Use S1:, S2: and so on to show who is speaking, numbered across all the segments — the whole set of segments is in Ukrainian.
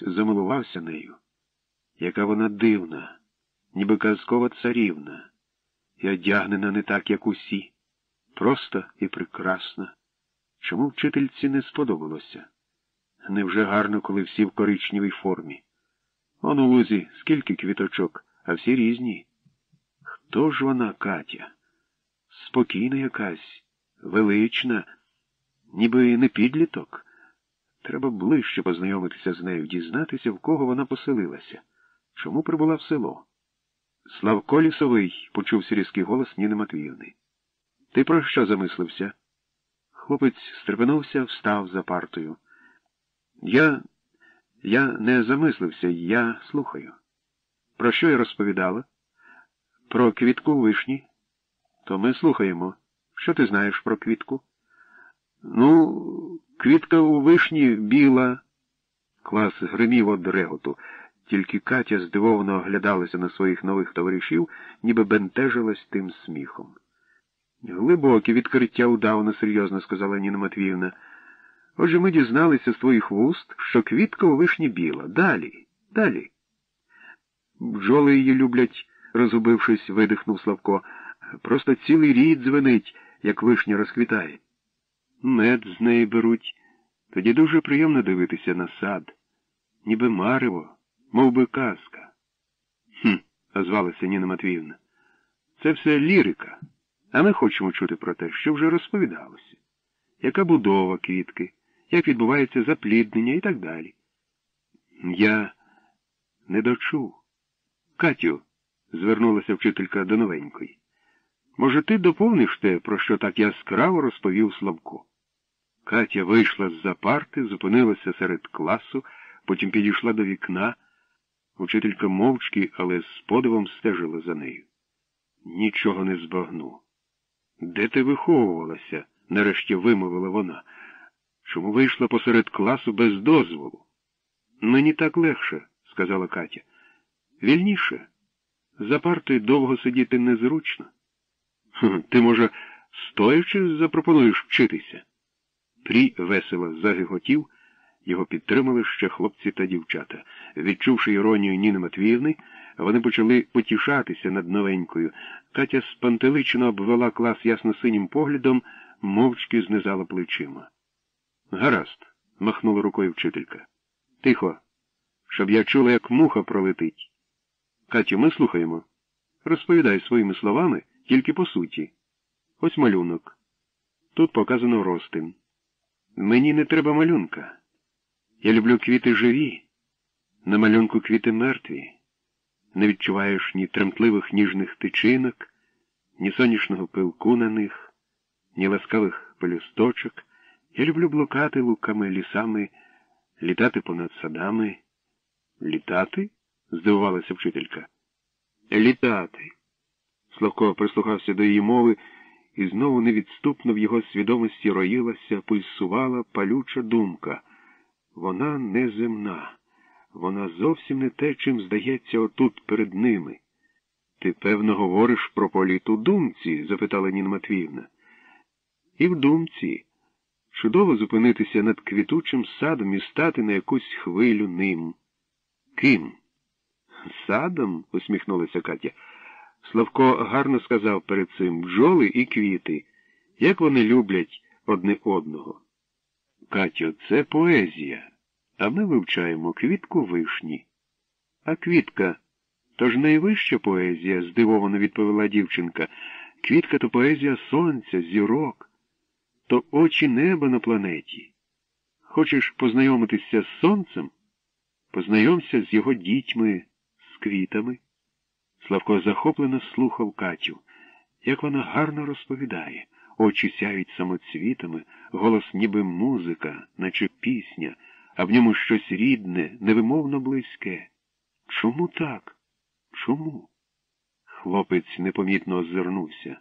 S1: замилувався нею. Яка вона дивна, ніби казкова царівна, і одягнена не так, як усі, просто і прекрасна. Чому вчительці не сподобалося? Невже гарно, коли всі в коричневій формі? Он у лузі скільки квіточок, а всі різні. Хто ж вона, Катя? Спокійна якась, велична, ніби не підліток. Треба ближче познайомитися з нею, дізнатися, в кого вона поселилася, чому прибула в село. Славко лісовий, почувся різкий голос Ніни Матвіївни. Ти про що замислився? Хлопець стрепенувся, встав за партою. Я я не замислився, я слухаю. Про що я розповідала? Про квітку вишні. То ми слухаємо. Що ти знаєш про квітку? Ну, квітка у вишні біла. Клас гримів од реготу. Тільки Катя здивовано оглядалася на своїх нових товаришів, ніби бентежилась тим сміхом. Глибоке відкриття удавно, серйозно сказала Ніна Матвіївна. Отже, ми дізналися з твоїх вуст, що квітка у вишні біла. Далі, далі. Бджоли її люблять, розгубившись, видихнув Славко. Просто цілий рід дзвенить, як вишня розквітає. Мед з неї беруть. Тоді дуже приємно дивитися на сад, ніби марево, мов би казка. Хм, озвалася Ніна Матвіївна. Це все лірика, а ми хочемо чути про те, що вже розповідалося. Яка будова квітки, як відбувається запліднення і так далі. Я не дочув. Катю, звернулася вчителька до новенької. Може, ти доповниш те, про що так яскраво розповів Славко? Катя вийшла з-за парти, зупинилася серед класу, потім підійшла до вікна. Учителька мовчки, але з подивом стежила за нею. Нічого не збагну. Де ти виховувалася? нарешті вимовила вона. Чому вийшла посеред класу без дозволу? Мені так легше, сказала Катя. Вільніше. За партою довго сидіти незручно. Ти, може, стоячи, запропонуєш вчитися? Прі весело загиготів, його підтримали ще хлопці та дівчата. Відчувши іронію Ніни Матвіївни, вони почали потішатися над новенькою. Катя спантеличено обвела клас ясно-синім поглядом, мовчки знизала плечима. Гаразд, махнула рукою вчителька. Тихо, щоб я чула, як муха пролетить. Катю, ми слухаємо. Розповідай своїми словами, тільки по суті. Ось малюнок. Тут показано ростин. Мені не треба малюнка. Я люблю квіти живі. На малюнку квіти мертві. Не відчуваєш ні тремтливих ніжних тичинок, ні сонячного пилку на них, ні ласкавих пелюсточок. Я люблю блукати луками, лісами, літати понад садами. Літати? здивувалася вчителька. Літати. Славко прислухався до її мови, і знову невідступно в його свідомості роїлася, пульсувала палюча думка. Вона неземна, вона зовсім не те, чим здається отут перед ними. Ти, певно, говориш про політ у думці? запитала Ніна Матвіївна. І в думці. Чудово зупинитися над квітучим садом і стати на якусь хвилю ним. Ким? Садом? усміхнулася Катя. Славко гарно сказав перед цим бджоли і квіти, як вони люблять одне одного. Катю, це поезія, а ми вивчаємо квітку вишні. А квітка то ж найвища поезія, здивовано відповіла дівчинка. Квітка то поезія сонця, зірок, то очі неба на планеті. Хочеш познайомитися з сонцем? Познайомся з його дітьми, з квітами. Славко захоплено слухав Катю, як вона гарно розповідає, очі сяють самоцвітами, голос ніби музика, наче пісня, а в ньому щось рідне, невимовно близьке. Чому так? Чому? Хлопець непомітно озирнувся.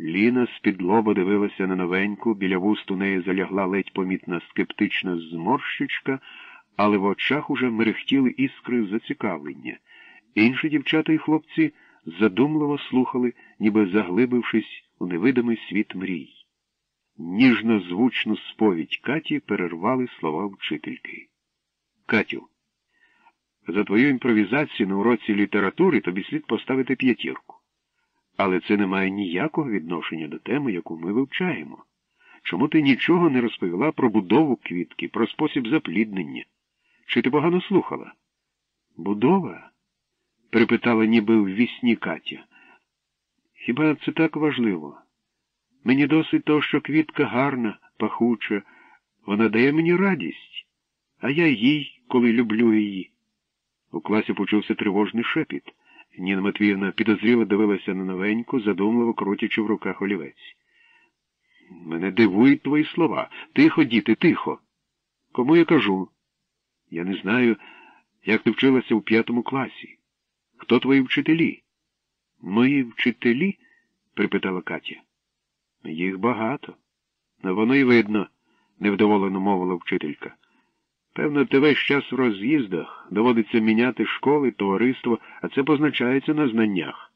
S1: Ліна з-під лоба дивилася на новеньку, біля вуст у неї залягла ледь помітна скептична зморщичка, але в очах уже мерехтіли іскри зацікавлення. Інші дівчата і хлопці задумливо слухали, ніби заглибившись у невидимий світ мрій. Ніжно звучну сповідь Каті перервали слова вчительки. Катю, За твою імпровізацію на уроці літератури тобі слід поставити п'ятірку. Але це не має ніякого відношення до теми, яку ми вивчаємо. Чому ти нічого не розповіла про будову квітки, про спосіб запліднення? Чи ти погано слухала? Будова? Припитала ніби в вісні Катя. Хіба це так важливо? Мені досить того, що квітка гарна, пахуча, вона дає мені радість, а я їй, коли люблю її. У класі почувся тривожний шепіт. Ніна Матвіївна підозріло дивилася на новеньку, задумливо крутячи в руках олівець. Мене дивують твої слова. Тихо, діти, тихо. Кому я кажу? Я не знаю, як ти вчилася у п'ятому класі. Хто твої вчителі? Мої вчителі? припитала Катя. Їх багато. Воно й видно, невдоволено мовила вчителька. Певно, ти весь час в роз'їздах доводиться міняти школи, товариство, а це позначається на знаннях.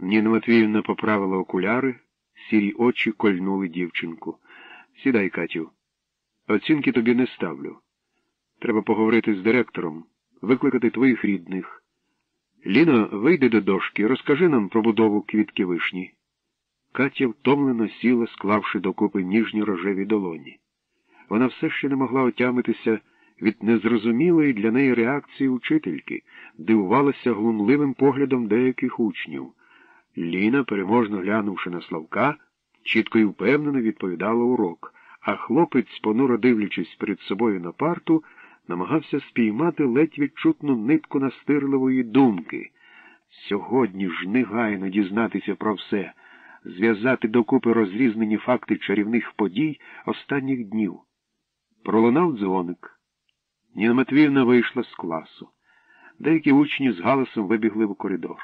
S1: Ніна Матвіївна поправила окуляри, сірі очі кольнули дівчинку. Сідай, Катю. Оцінки тобі не ставлю. Треба поговорити з директором, викликати твоїх рідних. Ліно, вийди до дошки, розкажи нам про будову квітки вишні. Катя втомлено сіла, склавши докупи ніжні рожеві долоні. Вона все ще не могла отямитися від незрозумілої для неї реакції учительки, дивувалася глумливим поглядом деяких учнів. Ліна, переможно глянувши на Славка, чітко і впевнено відповідала урок, а хлопець, понуро дивлячись перед собою на парту, намагався спіймати ледь відчутну нитку настирливої думки. Сьогодні ж негайно дізнатися про все, зв'язати докупи розрізнені факти чарівних подій останніх днів. Пролунав дзвоник. Ніна Матвіївна вийшла з класу. Деякі учні з галасом вибігли в коридор.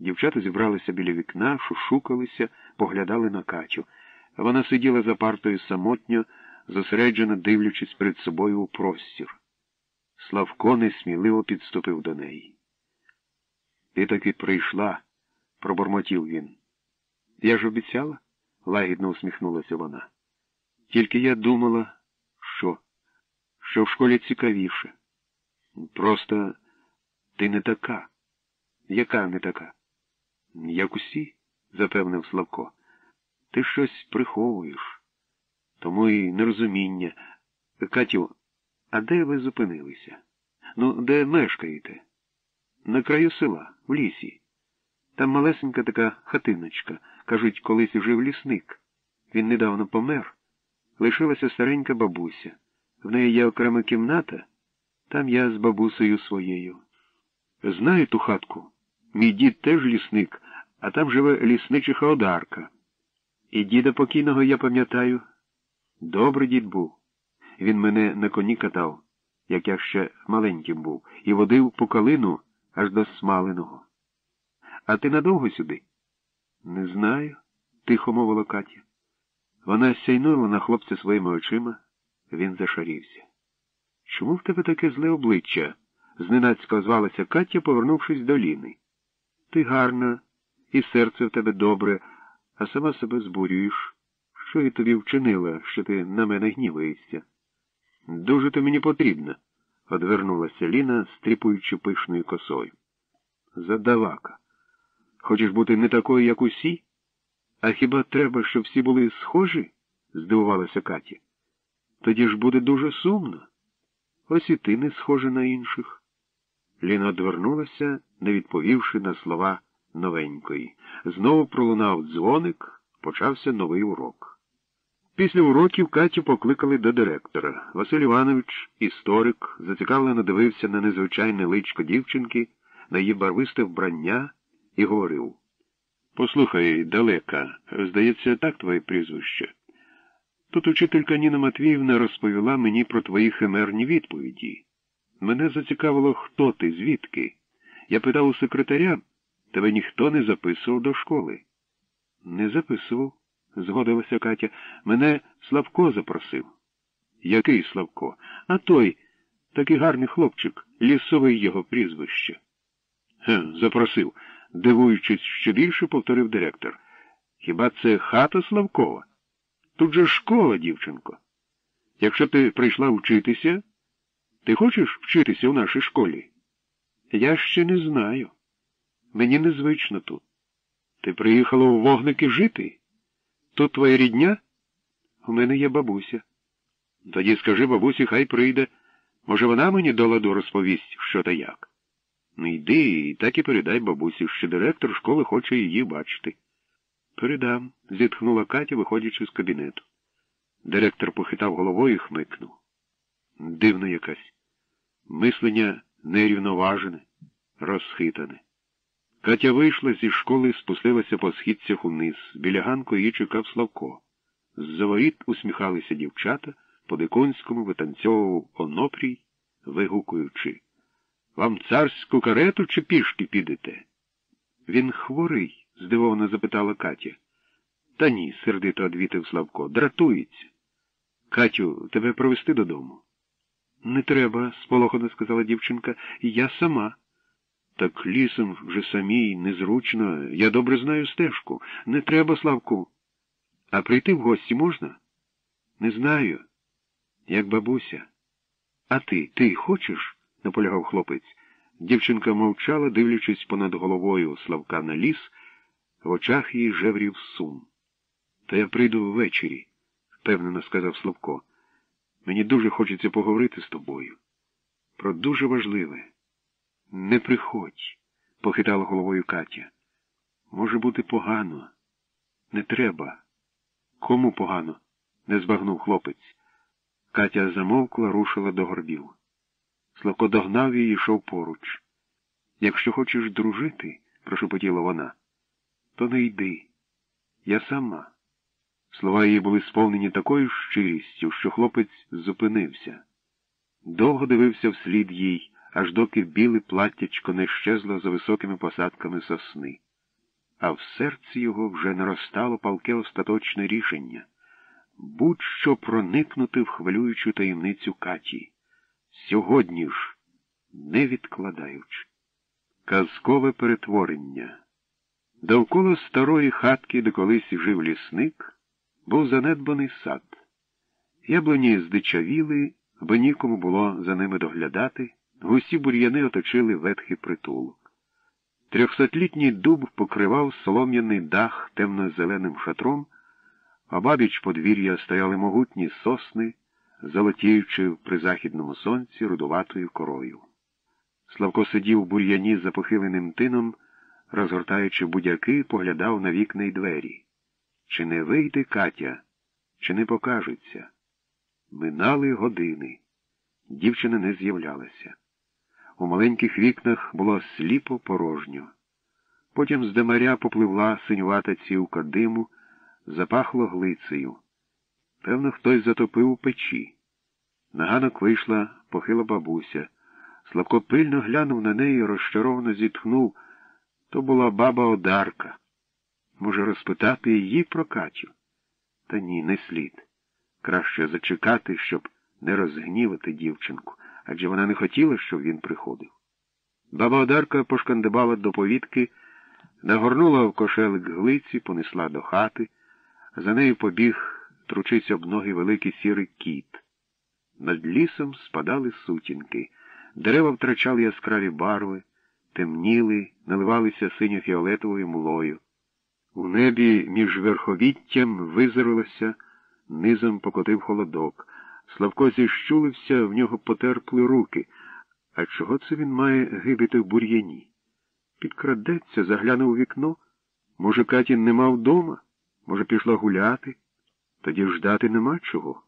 S1: Дівчата зібралися біля вікна, шушукалися, поглядали на Катю. Вона сиділа за партою самотньо, зосереджено дивлячись перед собою у простір. Славко несміливо підступив до неї. Ти таки прийшла, пробормотів він. Я ж обіцяла, лагідно усміхнулася вона. Тільки я думала, що? Що в школі цікавіше. Просто ти не така. Яка не така? Як усі, запевнив Славко. Ти щось приховуєш. Тому і нерозуміння. Катю, а де ви зупинилися? Ну, де мешкаєте? На краю села, в лісі. Там малесенька така хатиночка. Кажуть, колись жив лісник. Він недавно помер. Лишилася старенька бабуся. В неї є окрема кімната, там я з бабусею своєю. Знаю ту хатку. Мій дід теж лісник, а там живе лісничиха Одарка. І діда покійного я пам'ятаю. Добрий дід був. Він мене на коні катав, як я ще маленьким був, і водив по калину аж до смаленого. А ти надовго сюди? Не знаю, тихо мовила Катя. Вона сяйнула на хлопця своїми очима, він зашарівся. Чому в тебе таке зле обличчя? зненацька озвалася Катя, повернувшись до Ліни. Ти гарна, і серце в тебе добре, а сама себе збурюєш. Що я тобі вчинила, що ти на мене гніваєшся? Дуже то мені потрібно, одвернулася Ліна, стріпуючи пишною косою. Задавака. Хочеш бути не такою, як усі? А хіба треба, щоб всі були схожі? здивувалася Катя. Тоді ж буде дуже сумно. Ось і ти не схожа на інших. Ліна одвернулася, не відповівши на слова новенької. Знову пролунав дзвоник, почався новий урок. Після уроків Катю покликали до директора. Василь Іванович, історик, зацікавлено дивився на незвичайне личко дівчинки, на її барвисте вбрання і говорив. Послухай, далека, здається, так твоє прізвище. Тут учителька Ніна Матвіївна розповіла мені про твої химерні відповіді. Мене зацікавило, хто ти, звідки. Я питав у секретаря, тебе ніхто не записував до школи. Не записував, згодилася Катя. Мене Славко запросив. Який Славко? А той, такий гарний хлопчик, лісовий його прізвище. Ге, запросив, дивуючись, що більше повторив директор. Хіба це хата Славкова? Тут же школа, дівчинко. Якщо ти прийшла вчитися, ти хочеш вчитися у нашій школі? Я ще не знаю. Мені незвично тут. Ти приїхала у вогники жити? Тут твоя рідня? У мене є бабуся. Тоді скажи бабусі, хай прийде. Може, вона мені до ладу розповість, що та як. Ну йди і так і передай бабусі, що директор школи хоче її бачити. Передам, зітхнула Катя, виходячи з кабінету. Директор похитав головою і хмикнув. Дивно якась. Мислення нерівноважене, розхитане. Катя вийшла зі школи, спустилася по східцях униз. Біля ганку її чекав Славко. З-за воріт усміхалися дівчата, по дикунському витанцьовував онопрій, вигукуючи. Вам царську карету чи пішки підете? Він хворий? здивовано запитала Катя. Та ні, сердито одвітив Славко. Дратується. Катю, тебе провести додому? Не треба, сполохано сказала дівчинка, я сама. Так лісом вже самій незручно. Я добре знаю стежку. Не треба, Славку. А прийти в гості можна? Не знаю. Як бабуся. А ти, ти хочеш? наполягав хлопець. Дівчинка мовчала, дивлячись понад головою Славка на ліс, в очах її жеврів сум. Та я прийду ввечері, впевнено сказав Славко. Мені дуже хочеться поговорити з тобою. Про дуже важливе. Не приходь, похитала головою Катя. Може бути погано. Не треба. Кому погано? не збагнув хлопець. Катя замовкла, рушила до горбів. Славко догнав її і йшов поруч. Якщо хочеш дружити, прошепотіла вона, то не йди. Я сама. Слова її були сповнені такою щирістю, що хлопець зупинився. Довго дивився вслід їй, аж доки біле платтячко не щезло за високими посадками сосни. А в серці його вже наростало палке остаточне рішення будь-що проникнути в хвилюючу таємницю Каті. Сьогодні ж, не відкладаючи. Казкове перетворення. Довкола старої хатки, де колись жив лісник, був занедбаний сад. Яблуні здичавіли, бо нікому було за ними доглядати, гусі бур'яни оточили ветхий притулок. Трьохсотлітній дуб покривав солом'яний дах темно-зеленим шатром, а бабіч подвір'я стояли могутні сосни, золотіючи в призахідному сонці рудуватою корою. Славко сидів у бур'яні за похиленим тином, розгортаючи будяки, поглядав на вікна й двері. Чи не вийде Катя, чи не покажеться? Минали години. Дівчина не з'являлася. У маленьких вікнах було сліпо порожньо. Потім з демаря попливла синювата цівка диму, запахло глицею. Певно, хтось затопив у печі. На ганок вийшла похила бабуся. Славко пильно глянув на неї розчаровано зітхнув. То була баба Одарка. Може, розпитати її про Катю? Та ні, не слід. Краще зачекати, щоб не розгнівати дівчинку, адже вона не хотіла, щоб він приходив. Баба Одарка пошкандибала до повітки, нагорнула в кошелик глиці, понесла до хати, за нею побіг тручись об ноги великий сірий кіт. Над лісом спадали сутінки, дерева втрачали яскраві барви, темніли, наливалися синьо-фіолетовою млою. У небі між верховіттям визирилося, низом покотив холодок. Славко зіщулився, в нього потерпли руки. А чого це він має гибити в бур'яні? Підкрадеться, заглянув у вікно. Може, Катін нема вдома? Може, пішла гуляти? Тоді ждати нема чого.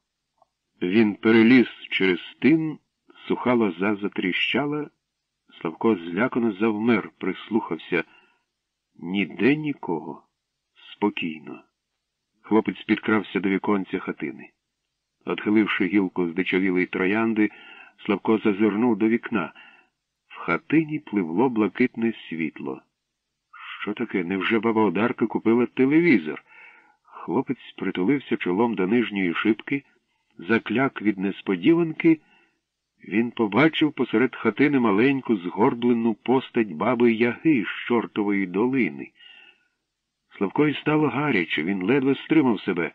S1: Він переліз через тин, суха лоза затріщала, Славко злякано завмер, прислухався. Ніде нікого. Спокійно. Хлопець підкрався до віконця хатини. Отхиливши гілку з дичавілої троянди, Славко зазирнув до вікна. В хатині пливло блакитне світло. Що таке? Невже баба Одарка купила телевізор? Хлопець притулився чолом до нижньої шибки, закляк від несподіванки. Він побачив посеред хатини маленьку згорблену постать баби Яги з чортової долини. Славкої стало гаряче, він ледве стримав себе.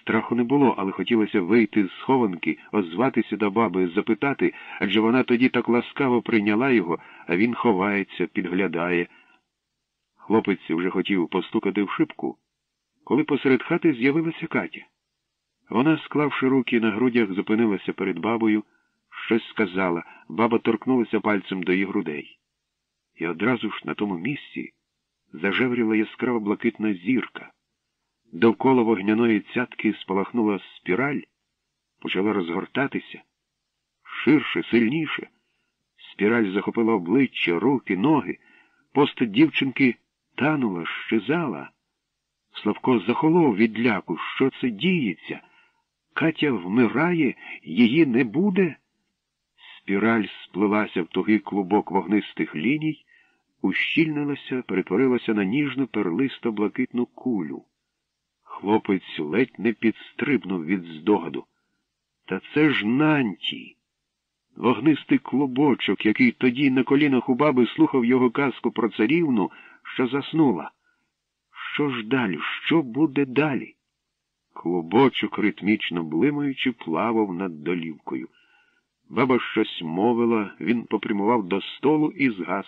S1: Страху не було, але хотілося вийти з схованки, озватися до баби, запитати, адже вона тоді так ласкаво прийняла його, а він ховається, підглядає. Хлопець вже хотів постукати в шибку, коли посеред хати з'явилася Катя. Вона, склавши руки на грудях, зупинилася перед бабою, щось сказала, баба торкнулася пальцем до її грудей. І одразу ж на тому місці зажевріла яскрава блакитна зірка. Довкола вогняної цятки спалахнула спіраль, почала розгортатися. Ширше, сильніше. Спіраль захопила обличчя, руки, ноги. Постать дівчинки танула, щезала. Славко захолов від ляку. Що це діється? Катя вмирає, її не буде. Спіраль сплилася в тугий клубок вогнистих ліній, ущільнилася, перетворилася на ніжну перлисто блакитну кулю. Хлопець ледь не підстрибнув від здогаду. Та це ж Нанті. Вогнистий клубочок, який тоді на колінах у баби слухав його казку про царівну, що заснула. Що ж далі? Що буде далі? Клубочок, ритмічно блимаючи, плавав над долівкою. Баба щось мовила, він попрямував до столу і згас.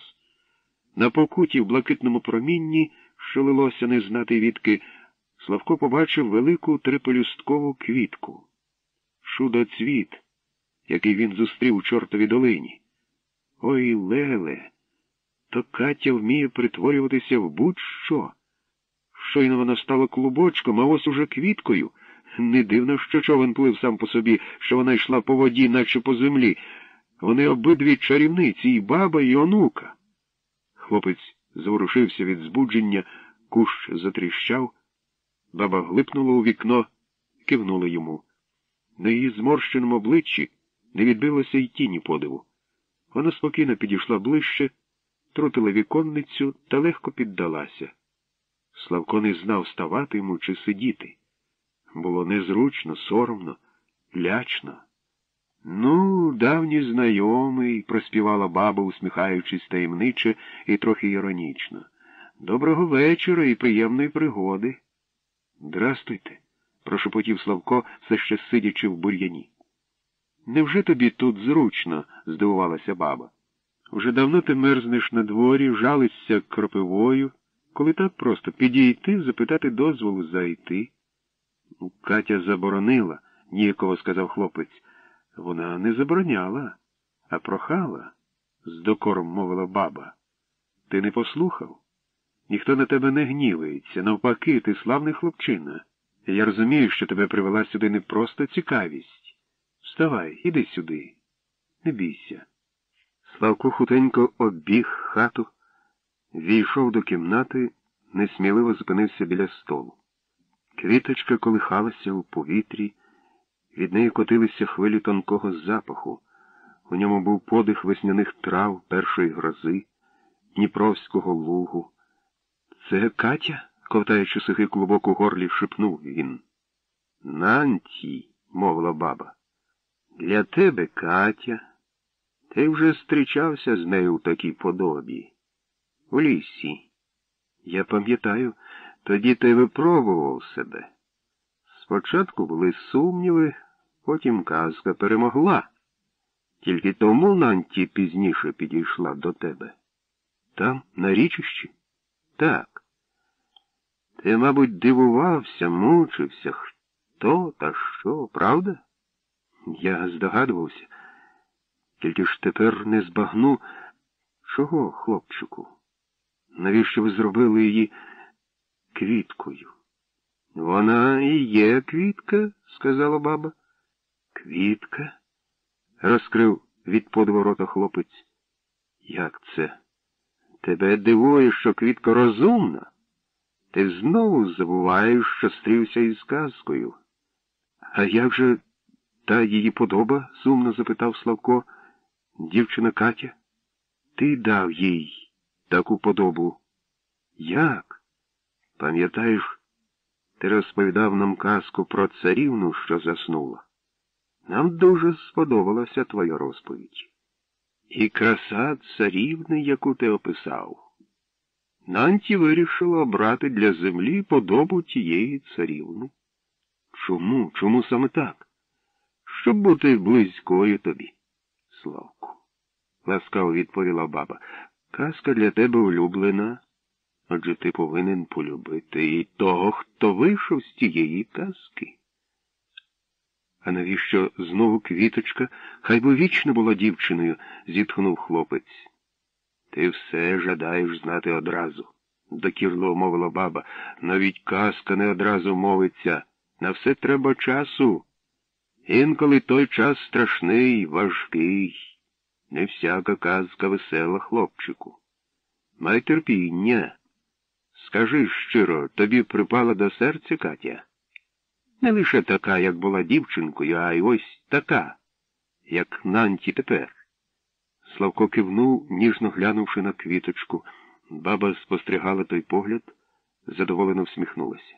S1: На покуті в блакитному промінні, що лилося не знати відки, Славко побачив велику трипелюсткову квітку. Шудоцвіт, який він зустрів у чортовій долині. Ой, Леле, то Катя вміє притворюватися в будь-що. Щойно вона стала клубочком, а ось уже квіткою. Не дивно, що човен плив сам по собі, що вона йшла по воді, наче по землі. Вони обидві чарівниці, і баба, і онука. Хлопець заворушився від збудження, кущ затріщав. Баба глипнула у вікно, кивнула йому. На її зморщеному обличчі не відбилося й тіні подиву. Вона спокійно підійшла ближче, трутила віконницю та легко піддалася. Славко не знав, ставати йому чи сидіти. Було незручно, соромно, лячно. Ну, давній знайомий, проспівала баба, усміхаючись таємниче і трохи іронічно. Доброго вечора і приємної пригоди. Здрастуйте, прошепотів Славко, все ще сидячи в бур'яні. Невже тобі тут зручно? здивувалася баба. Вже давно ти мерзнеш на дворі, жалишся кропивою, коли так просто підійти, запитати дозволу зайти. Катя заборонила, ніяково сказав хлопець. Вона не забороняла, а прохала, з докором мовила баба. Ти не послухав? Ніхто на тебе не гнівається. Навпаки, ти славний хлопчина. Я розумію, що тебе привела сюди не просто цікавість. Вставай, іди сюди. Не бійся. Славко хутенько обіг хату, війшов до кімнати, несміливо зупинився біля столу. Квіточка колихалася у повітрі, від неї котилися хвилі тонкого запаху. У ньому був подих весняних трав першої грози, Дніпровського лугу. Це Катя, ковтаючи сухий клубок у горлі, шепнув він. Нанті, мовила баба. Для тебе, Катя. Ти вже зустрічався з нею у такій подобі. У лісі. Я пам'ятаю, тоді ти випробував себе. Спочатку були сумніви, потім казка перемогла. Тільки тому Нанті пізніше підійшла до тебе. Там, на річищі? Так. Ти, мабуть, дивувався, мучився, хто та що, правда? Я здогадувався. Тільки ж тепер не збагну. Чого, хлопчику? Навіщо ви зробили її квіткою? Вона і є квітка, сказала баба. Квітка? розкрив від подворота хлопець. Як це? Тебе дивує, що квітка розумна? Ти знову забуваєш, що стрівся із казкою. А як же та її подоба? сумно запитав Славко. Дівчина Катя, ти дав їй таку подобу. Як? Пам'ятаєш, ти розповідав нам казку про царівну, що заснула. Нам дуже сподобалася твоя розповідь. І краса царівни, яку ти описав. Нанті вирішила обрати для землі подобу тієї царівни. Чому? Чому саме так? Щоб бути близькою тобі, Славку. Ласкаво відповіла баба. Казка для тебе улюблена. Отже ти повинен полюбити і того, хто вийшов з тієї казки. А навіщо знову квіточка? Хай би вічно була дівчиною, зітхнув хлопець. Ти все жадаєш знати одразу, докірно мовила баба. Навіть казка не одразу мовиться. На все треба часу. Інколи той час страшний, важкий. Не всяка казка весела, хлопчику. Май терпіння. Скажи щиро, тобі припала до серця Катя? Не лише така, як була дівчинкою, а й ось така, як Нанті тепер. Славко кивнув, ніжно глянувши на квіточку. Баба спостерігала той погляд, задоволено всміхнулася.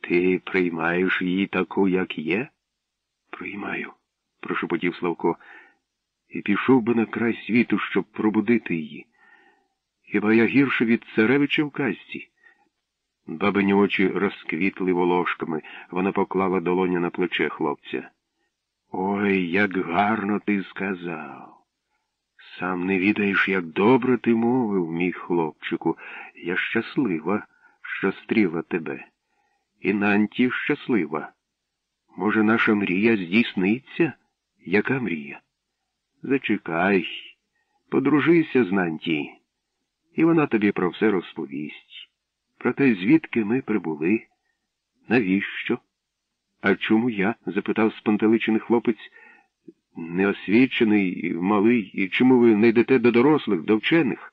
S1: Ти приймаєш її таку, як є? Приймаю, прошепотів Славко, і пішов би на край світу, щоб пробудити її. Хіба я гірше від царевича в казці? Бабині очі розквітли волошками, вона поклала долоня на плече хлопця. Ой, як гарно ти сказав. Сам не відаєш, як добре ти мовив, мій хлопчику. Я щаслива, що стріла тебе. І Нанті щаслива. Може, наша мрія здійсниться? Яка мрія? Зачекай, подружися з Нанті, і вона тобі про все розповість. Про те, звідки ми прибули. Навіщо? А чому я? запитав спантеличений хлопець, неосвічений, малий, і чому ви не йдете до дорослих, до вчених?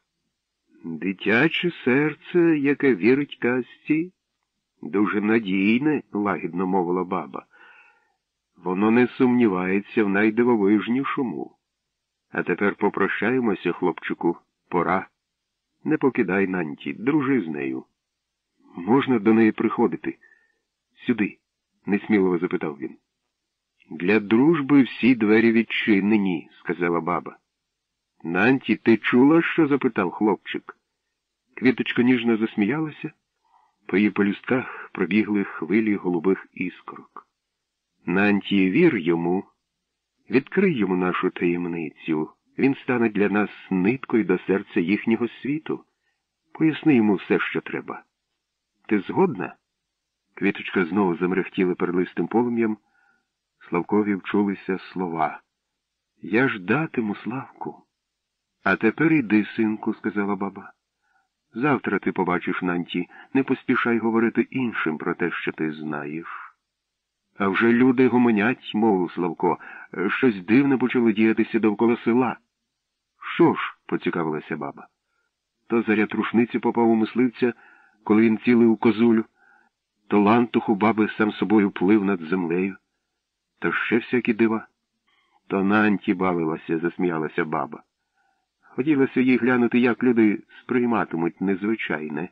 S1: Дитяче серце, яке вірить казці, дуже надійне, лагідно мовила баба. Воно не сумнівається в найдивовижнішому. А тепер попрощаємося, хлопчику, пора. Не покидай Нанті, дружи з нею. Можна до неї приходити? Сюди, несміливо запитав він. Для дружби всі двері відчинені, сказала баба. Нанті, ти чула, що запитав хлопчик? Квіточка ніжно засміялася, по її полюстках пробігли хвилі голубих іскорок. Нанті, вір йому, відкрий йому нашу таємницю. Він стане для нас ниткою до серця їхнього світу. Поясни йому все, що треба. Ти згодна? Квіточка знову замрехтіла перлистим полум'ям. Славкові вчулися слова. Я ждатиму, Славку. А тепер іди, синку, сказала баба. Завтра ти побачиш Нанті, не поспішай говорити іншим про те, що ти знаєш. А вже люди гомонять, мовив Славко, щось дивне почало діятися довкола села. Що ж? поцікавилася баба. То заряд рушниці попав у мисливця, коли він цілив козулю, то лантух у баби сам собою плив над землею. Та ще всякі дива. То Нанті бавилася, засміялася баба. Хотілося їй глянути, як люди сприйматимуть незвичайне.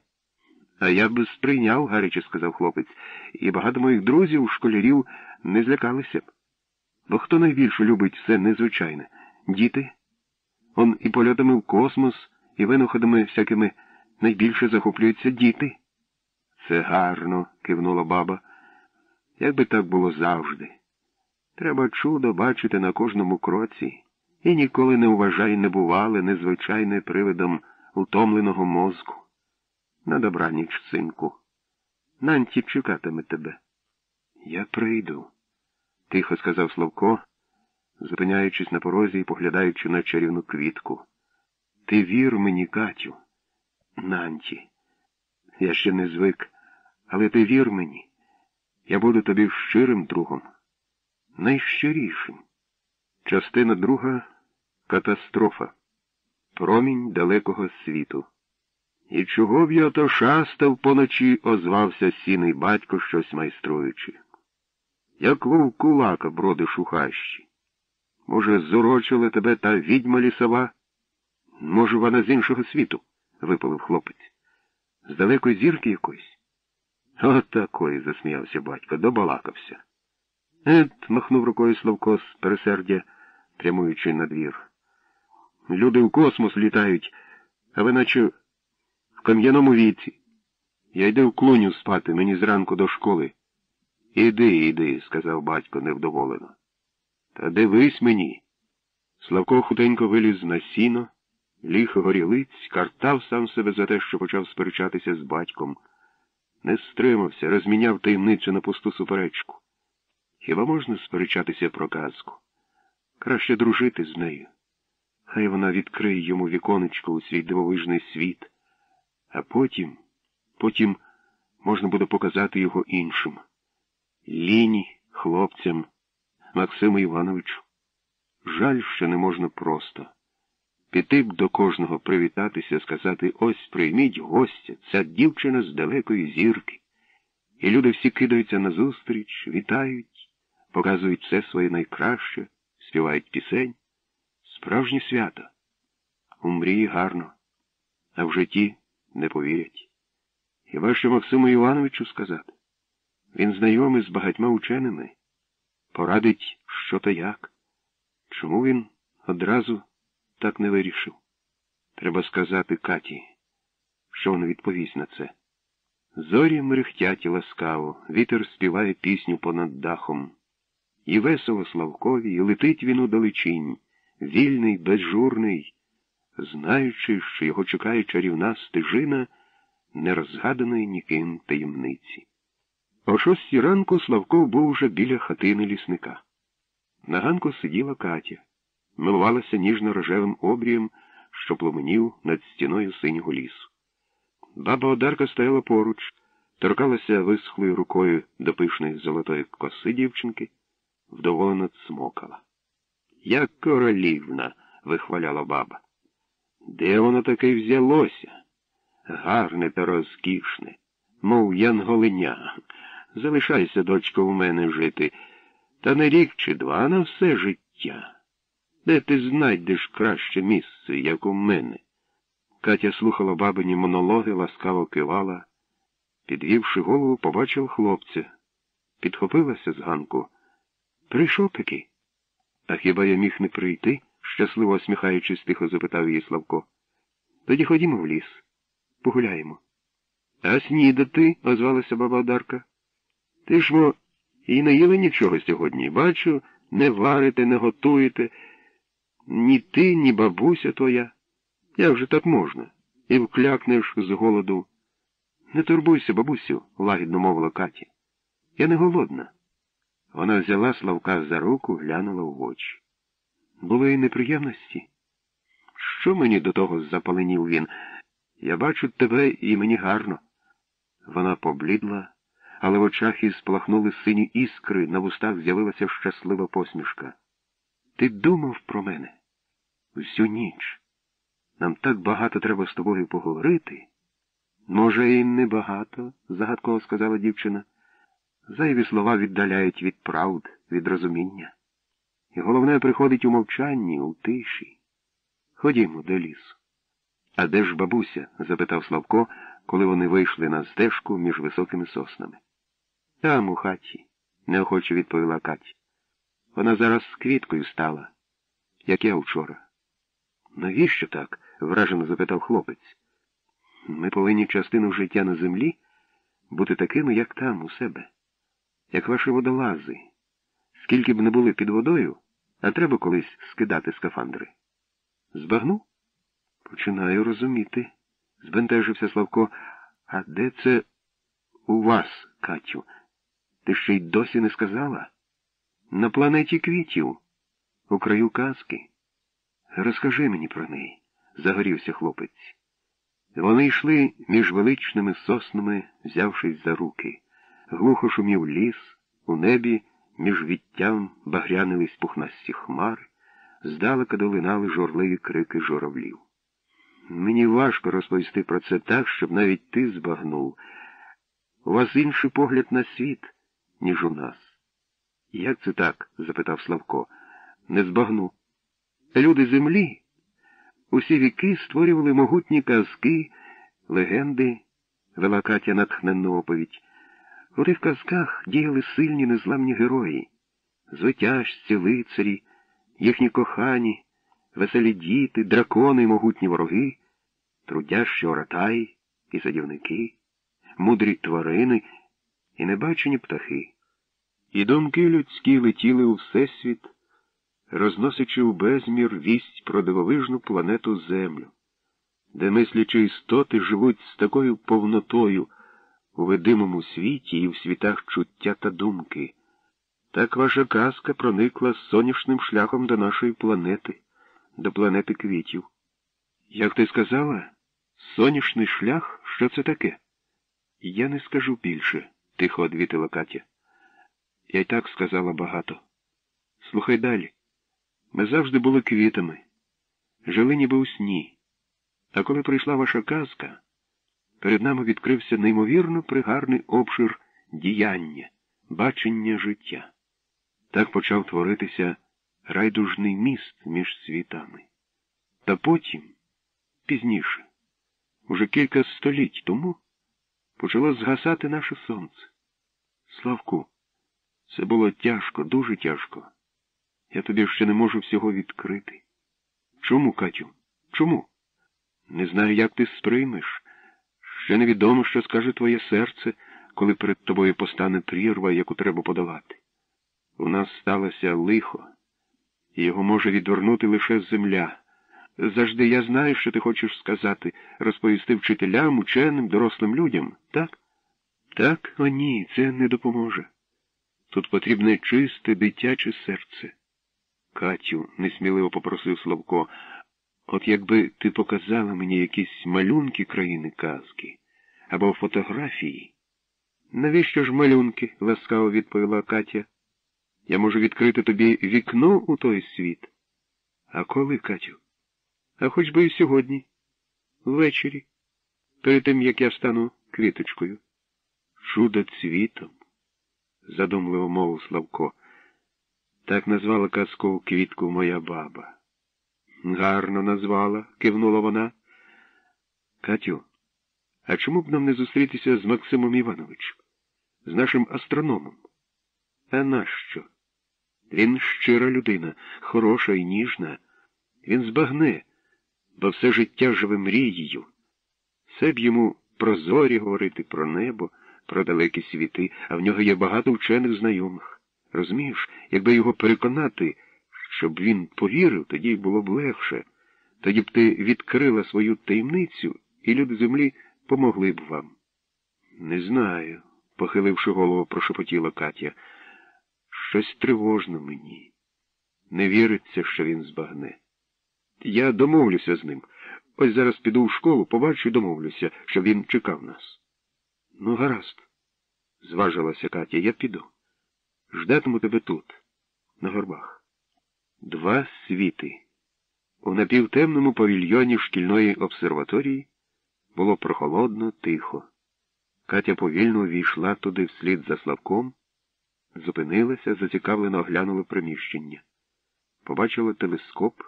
S1: А я б сприйняв, гаряче сказав хлопець, і багато моїх друзів, школярів, не злякалися б. Бо хто найбільше любить все незвичайне? Діти? Он і польотами в космос, і винаходами всякими найбільше захоплюються діти. Це гарно, кивнула баба. Якби так було завжди. Треба чудо бачити на кожному кроці і ніколи не вважай небувале, незвичайне привидом утомленого мозку. На добраніч, синку. Нанті чекатиме тебе. Я прийду, тихо сказав Славко, зупиняючись на порозі і поглядаючи на чарівну квітку. Ти вір мені, Катю, Нанті. Я ще не звик, але ти вір мені. Я буду тобі щирим другом, найщирішим. Частина друга катастрофа. Промінь далекого світу. І чого б я то шастав поночі, озвався сіний батько, щось майструючи. Як вовкулака бродиш у хащі. Може, зорочила тебе та відьма лісова? Може, вона з іншого світу, випалив хлопець. З далекої зірки якоїсь? От такої, засміявся батько, добалакався. Ет, махнув рукою Славко з пересердя, прямуючи на двір. Люди в космос літають, а ви наче в кам'яному віці. Я йду в клуню спати, мені зранку до школи. Іди, іди, сказав батько невдоволено. Та дивись мені. Славко худенько виліз на сіно, ліг горілиць, картав сам себе за те, що почав сперечатися з батьком. Не стримався, розміняв таємницю на пусту суперечку. Хіба можна сперечатися про казку? Краще дружити з нею. Хай вона відкриє йому віконечко у свій дивовижний світ, а потім, потім можна буде показати його іншим. Ліні, хлопцям, Максиму Івановичу. Жаль, що не можна просто. Піти б до кожного привітатися, сказати ось прийміть гостя, ця дівчина з далекої зірки. І люди всі кидаються назустріч, вітають, показують все своє найкраще, співають пісень. Справжнє свято. У мрії гарно, а в житті не повірять. Хіба що Максиму Івановичу сказати? Він знайомий з багатьма ученими, порадить, що та як. Чому він одразу так не вирішив? Треба сказати Каті, що вона відповість на це. Зорі мерехтять ласкаво, вітер співає пісню понад дахом. І весело Славкові, і летить він у далечінь, вільний, безжурний, знаючи, що його чекає чарівна стежина нерозгаданої ніким таємниці. О шостій ранку Славко був уже біля хатини лісника. На ганку сиділа Катя, милувалася ніжно-рожевим обрієм, що пломенів над стіною синього лісу. Баба Одарка стояла поруч, торкалася висхлою рукою до пишної золотої коси дівчинки, вдоволено цмокала. Як королівна, вихваляла баба. Де воно таке взялося? Гарне та розкішне, мов янголиня. Залишайся, дочко, у мене жити, та не рік чи два на все життя. Де ти знайдеш краще місце, як у мене? Катя слухала бабині монологи, ласкаво кивала. Підвівши голову, побачив хлопця. Підхопилася з ганку. Прийшов таки. А хіба я міг не прийти? щасливо осміхаючись, тихо запитав її Славко. Тоді ходімо в ліс. Погуляємо. А снідати, озвалася баба Одарка. Ти ж мо і не їли нічого сьогодні. Бачу, не варите, не готуєте. Ні ти, ні бабуся твоя. Як же так можна? І вклякнеш з голоду. Не турбуйся, бабусю, лагідно мовила Катя. Я не голодна. Вона взяла Славка за руку, глянула в очі. Були неприємності? Що мені до того запаленів він? Я бачу тебе і мені гарно. Вона поблідла, але в очах і сплахнули сині іскри, на вустах з'явилася щаслива посмішка. Ти думав про мене всю ніч. Нам так багато треба з тобою поговорити. Може, і небагато, загадково сказала дівчина. Зайві слова віддаляють від правд, від розуміння. І головне приходить у мовчанні, у тиші. Ходімо до лісу. А де ж бабуся? запитав Славко, коли вони вийшли на стежку між високими соснами. Там, у хаті, неохоче відповіла Катя. Вона зараз з квіткою стала, як я вчора. Навіщо так? вражено запитав хлопець. Ми повинні частину життя на землі бути такими, як там, у себе, як ваші водолази. Скільки б не були під водою, а треба колись скидати скафандри. Збагнув? Починаю розуміти, збентежився Славко. А де це у вас, Катю? Ти ще й досі не сказала? На планеті квітів, у краю казки. Розкажи мені про неї, загорівся хлопець. Вони йшли між величними соснами, взявшись за руки. Глухо шумів ліс, у небі між віттям багрянились пухнасті хмари, здалека долинали жорливі крики журавлів. Мені важко розповісти про це так, щоб навіть ти збагнув. У вас інший погляд на світ, ніж у нас. Як це так? запитав Славко. Не збагну. Люди землі усі віки створювали могутні казки, легенди, вела Катя натхненну оповідь. У тих казках діяли сильні незламні герої, звитяжці, лицарі, їхні кохані, веселі діти, дракони, могутні вороги, трудящі оратаї і садівники, мудрі тварини і небачені птахи. І думки людські летіли у Всесвіт, розносячи у безмір вість про дивовижну планету Землю, де мислячі істоти живуть з такою повнотою у видимому світі і в світах чуття та думки. Так ваша казка проникла сонячним шляхом до нашої планети, до планети квітів. Як ти сказала, сонячний шлях, що це таке? Я не скажу більше, тихо одвітила Катя. Я й так сказала багато. Слухай далі. Ми завжди були квітами, жили ніби у сні. А коли прийшла ваша казка, перед нами відкрився неймовірно пригарний обшир діяння, бачення життя. Так почав творитися райдужний міст між світами. Та потім, пізніше, уже кілька століть тому, почало згасати наше сонце. Славку, це було тяжко, дуже тяжко. Я тобі ще не можу всього відкрити. Чому, Катю? Чому? Не знаю, як ти сприймеш. Ще невідомо, що скаже твоє серце, коли перед тобою постане прірва, яку треба подолати. У нас сталося лихо, і його може відвернути лише земля. Завжди я знаю, що ти хочеш сказати, розповісти вчителям, ученим, дорослим людям, так? Так, о ні, це не допоможе. Тут потрібне чисте дитяче серце. Катю, несміливо попросив Славко, от якби ти показала мені якісь малюнки країни казки або фотографії. Навіщо ж малюнки? ласкаво відповіла Катя. Я можу відкрити тобі вікно у той світ. А коли, Катю? А хоч би і сьогодні, ввечері, перед тим, як я стану квіточкою. Чудо цвітом, задумливо мовив Славко. Так назвала казкову квітку моя баба. Гарно назвала, кивнула вона. Катю, а чому б нам не зустрітися з Максимом Івановичем, з нашим астрономом? А нащо? Він щира людина, хороша і ніжна. Він збагне, бо все життя живе мрією. Все б йому про зорі говорити, про небо, про далекі світи, а в нього є багато вчених знайомих. Розумієш, якби його переконати, щоб він повірив, тоді було б легше. Тоді б ти відкрила свою таємницю, і люди землі помогли б вам. Не знаю, похиливши голову, прошепотіла Катя. Щось тривожно мені. Не віриться, що він збагне. Я домовлюся з ним. Ось зараз піду в школу, побачу і домовлюся, щоб він чекав нас. Ну, гаразд, зважилася Катя, я піду. Ждатиму тебе тут, на горбах. Два світи. У напівтемному павільйоні шкільної обсерваторії було прохолодно, тихо. Катя повільно увійшла туди вслід за Славком, зупинилася, зацікавлено оглянула приміщення. Побачила телескоп,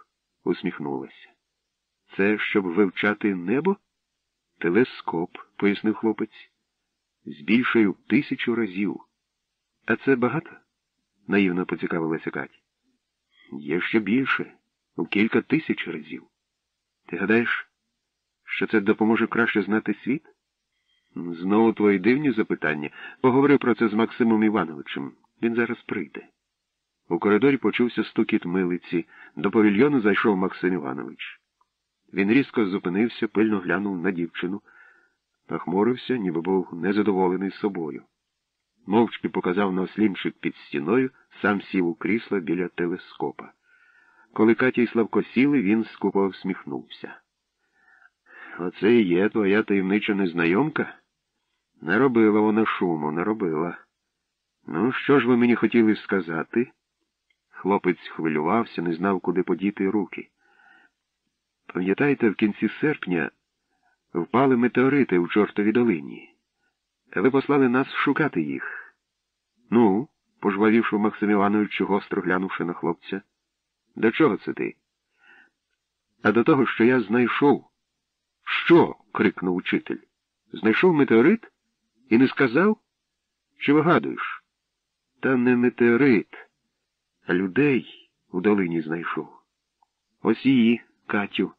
S1: усміхнулася. Це щоб вивчати небо? Телескоп, пояснив хлопець. Збільшую в тисячу разів. А це багато? наївно поцікавилася Катя. Є ще більше, у кілька тисяч разів. Ти гадаєш, що це допоможе краще знати світ? Знову твої дивні запитання. Поговори про це з Максимом Івановичем. Він зараз прийде. У коридорі почувся стукіт милиці. До павільйону зайшов Максим Іванович. Він різко зупинився, пильно глянув на дівчину, нахмурився, ніби був незадоволений собою. Мовчки показав на ослінчик під стіною, сам сів у крісло біля телескопа. Коли Катя і Славко сіли, він скупо всміхнувся. Оце і є твоя таємнича незнайомка? Не робила вона шуму, не робила. Ну, що ж ви мені хотіли сказати? Хлопець хвилювався, не знав, куди подіти руки. Пам'ятаєте, в кінці серпня впали метеорити в чортовій долині. Ви послали нас шукати їх. Ну, пожвавівши Максим Іванович, гостро глянувши на хлопця. До чого це ти? А до того, що я знайшов. Що? крикнув учитель. Знайшов метеорит і не сказав? Чи вигадуєш? Та не метеорит, а людей у долині знайшов. Ось її, Катю,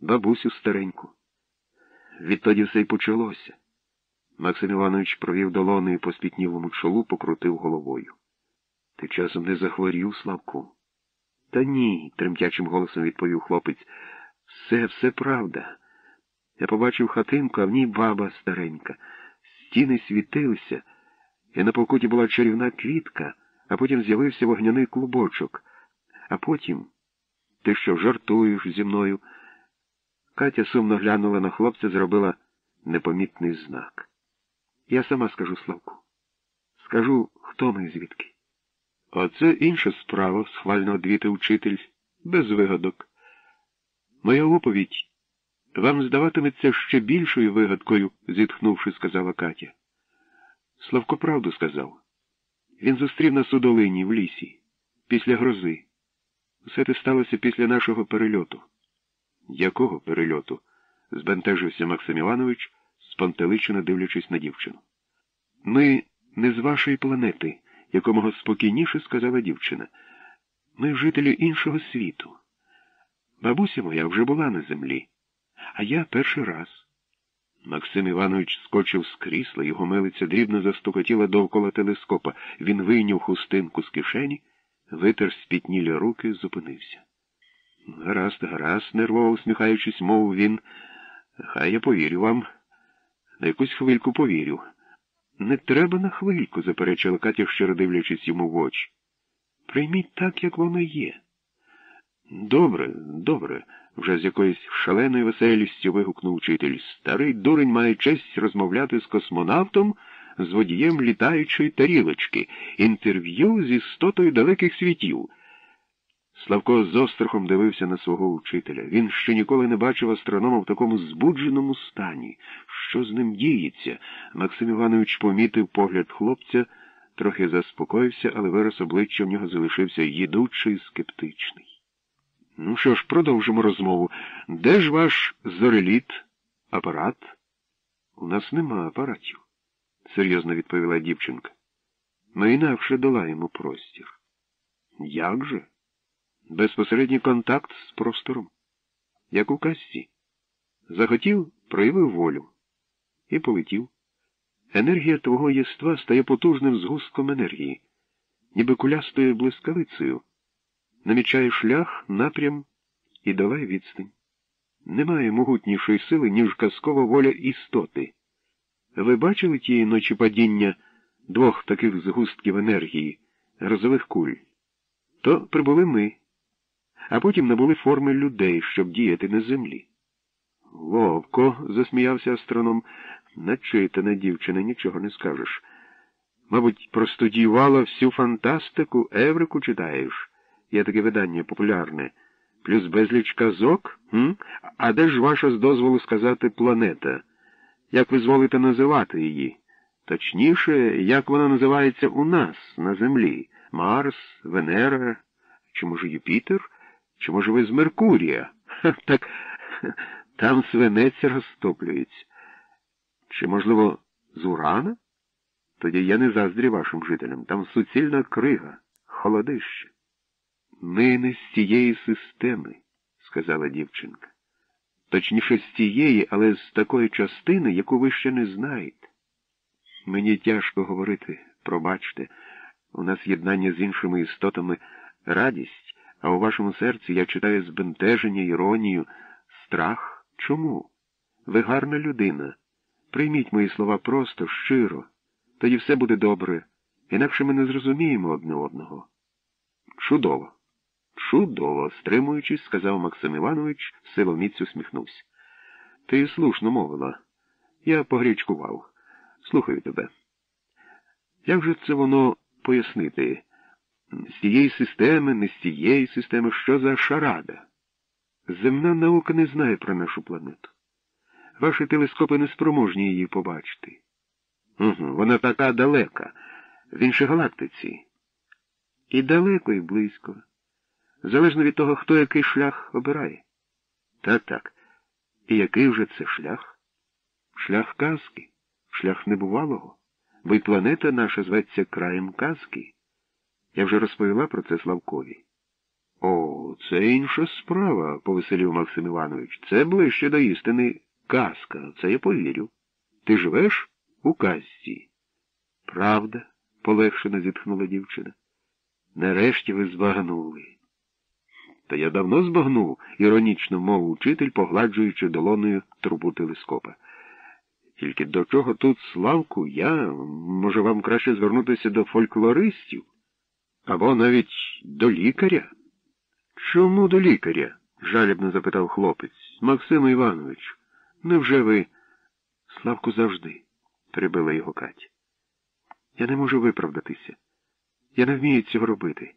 S1: бабусю стареньку. Відтоді все й почалося. Максим Іванович провів долоною по спітнілому чолу, покрутив головою. Ти часом не захворів, Славку? Та ні, тремтячим голосом відповів хлопець. Все, все правда. Я побачив хатинку, а в ній баба старенька. Стіни світилися, і на покуті була чарівна квітка, а потім з'явився вогняний клубочок. А потім ти що жартуєш зі мною? Катя сумно глянула на хлопця, зробила непомітний знак. Я сама скажу Славку. Скажу, хто ми звідки. Оце інша справа, схвально одвітив учитель, без вигадок. Моя оповідь вам здаватиметься ще більшою вигадкою, зітхнувши, сказала Катя. Славко правду сказав. Він зустрів нас у долині, в лісі, після грози. Усе те сталося після нашого перельоту. Якого перельоту? збентежився Максим Іванович, спантеличено дивлячись на дівчину. Ми не з вашої планети, якомога спокійніше сказала дівчина. Ми жителі іншого світу. Бабуся моя вже була на землі, а я перший раз. Максим Іванович скочив з крісла, його милиця дрібно застукотіла довкола телескопа. Він вийняв хустинку з кишені, витер спітнілі руки, зупинився. Гаразд, гаразд, нервово усміхаючись, мов він. Хай я повірю вам. На якусь хвильку повірю. Не треба на хвильку, заперечила Катя, щиро дивлячись йому в очі. Прийміть так, як воно є. Добре, добре, вже з якоюсь шаленою веселістю вигукнув учитель. Старий дурень має честь розмовляти з космонавтом, з водієм літаючої тарілочки, інтерв'ю з істотою далеких світів. Славко з острахом дивився на свого учителя. Він ще ніколи не бачив астронома в такому збудженому стані. Що з ним діється? Максим Іванович помітив погляд хлопця, трохи заспокоївся, але вираз обличчя в нього залишився їдучий, скептичний. Ну що ж, продовжимо розмову. Де ж ваш зореліт? Апарат? У нас нема апаратів, серйозно відповіла дівчинка. Ми інакше долаємо простір. Як же? Безпосередній контакт з простором, як у казці. Захотів, проявив волю і полетів. Енергія твого єства стає потужним згустком енергії, ніби кулястою блискавицею. Намічає шлях, напрям і долає відстань. Немає могутнішої сили, ніж казкова воля істоти. Ви бачили тієї ночі падіння двох таких згустків енергії, грозових куль? То прибули ми а потім набули форми людей, щоб діяти на землі. Ловко, засміявся астроном, начитана дівчина, нічого не скажеш. Мабуть, простудіювала всю фантастику, Еврику читаєш. Є таке видання популярне. Плюс безліч казок? М? А де ж ваша з дозволу сказати планета? Як ви зволите називати її? Точніше, як вона називається у нас на землі? Марс, Венера, чи, може, Юпітер? Чи, може, ви з Меркурія? Так там свинець розтоплюється. Чи, можливо, з Урана? Тоді я не заздрі вашим жителям. Там суцільна крига, холодище. Ми не з цієї системи, сказала дівчинка. Точніше, з цієї, але з такої частини, яку ви ще не знаєте. Мені тяжко говорити, пробачте, у нас єднання з іншими істотами радість. А у вашому серці я читаю збентеження, іронію, страх. Чому? Ви гарна людина. Прийміть мої слова просто, щиро. Тоді все буде добре, інакше ми не зрозуміємо одне одного. Чудово. Чудово, стримуючись, сказав Максим Іванович, силоміць усміхнувся. Ти слушно мовила. Я погрічкував. Слухаю тебе. Як же це воно пояснити? З цієї системи, не з цієї системи, що за шарада? Земна наука не знає про нашу планету. Ваші телескопи не спроможні її побачити. Угу, Вона така далека, в іншій галактиці. І далеко, і близько. Залежно від того, хто який шлях обирає. Так, так. І який вже це шлях? Шлях казки, шлях небувалого, бо й планета наша зветься краєм казки. Я вже розповіла про це Славкові. О, це інша справа, повеселів Максим Іванович. Це ближче до істини казка, це я повірю. Ти живеш у казці? Правда, полегшено зітхнула дівчина. Нарешті ви збагнули. Та я давно збагнув, іронічно мов учитель, погладжуючи долоною трубу телескопа. Тільки до чого тут Славку, я, може, вам краще звернутися до фольклористів або навіть до лікаря? Чому до лікаря? жалібно запитав хлопець. Максим Іванович, невже ви. Славку завжди, перебила його Катя. Я не можу виправдатися. Я не вмію цього робити.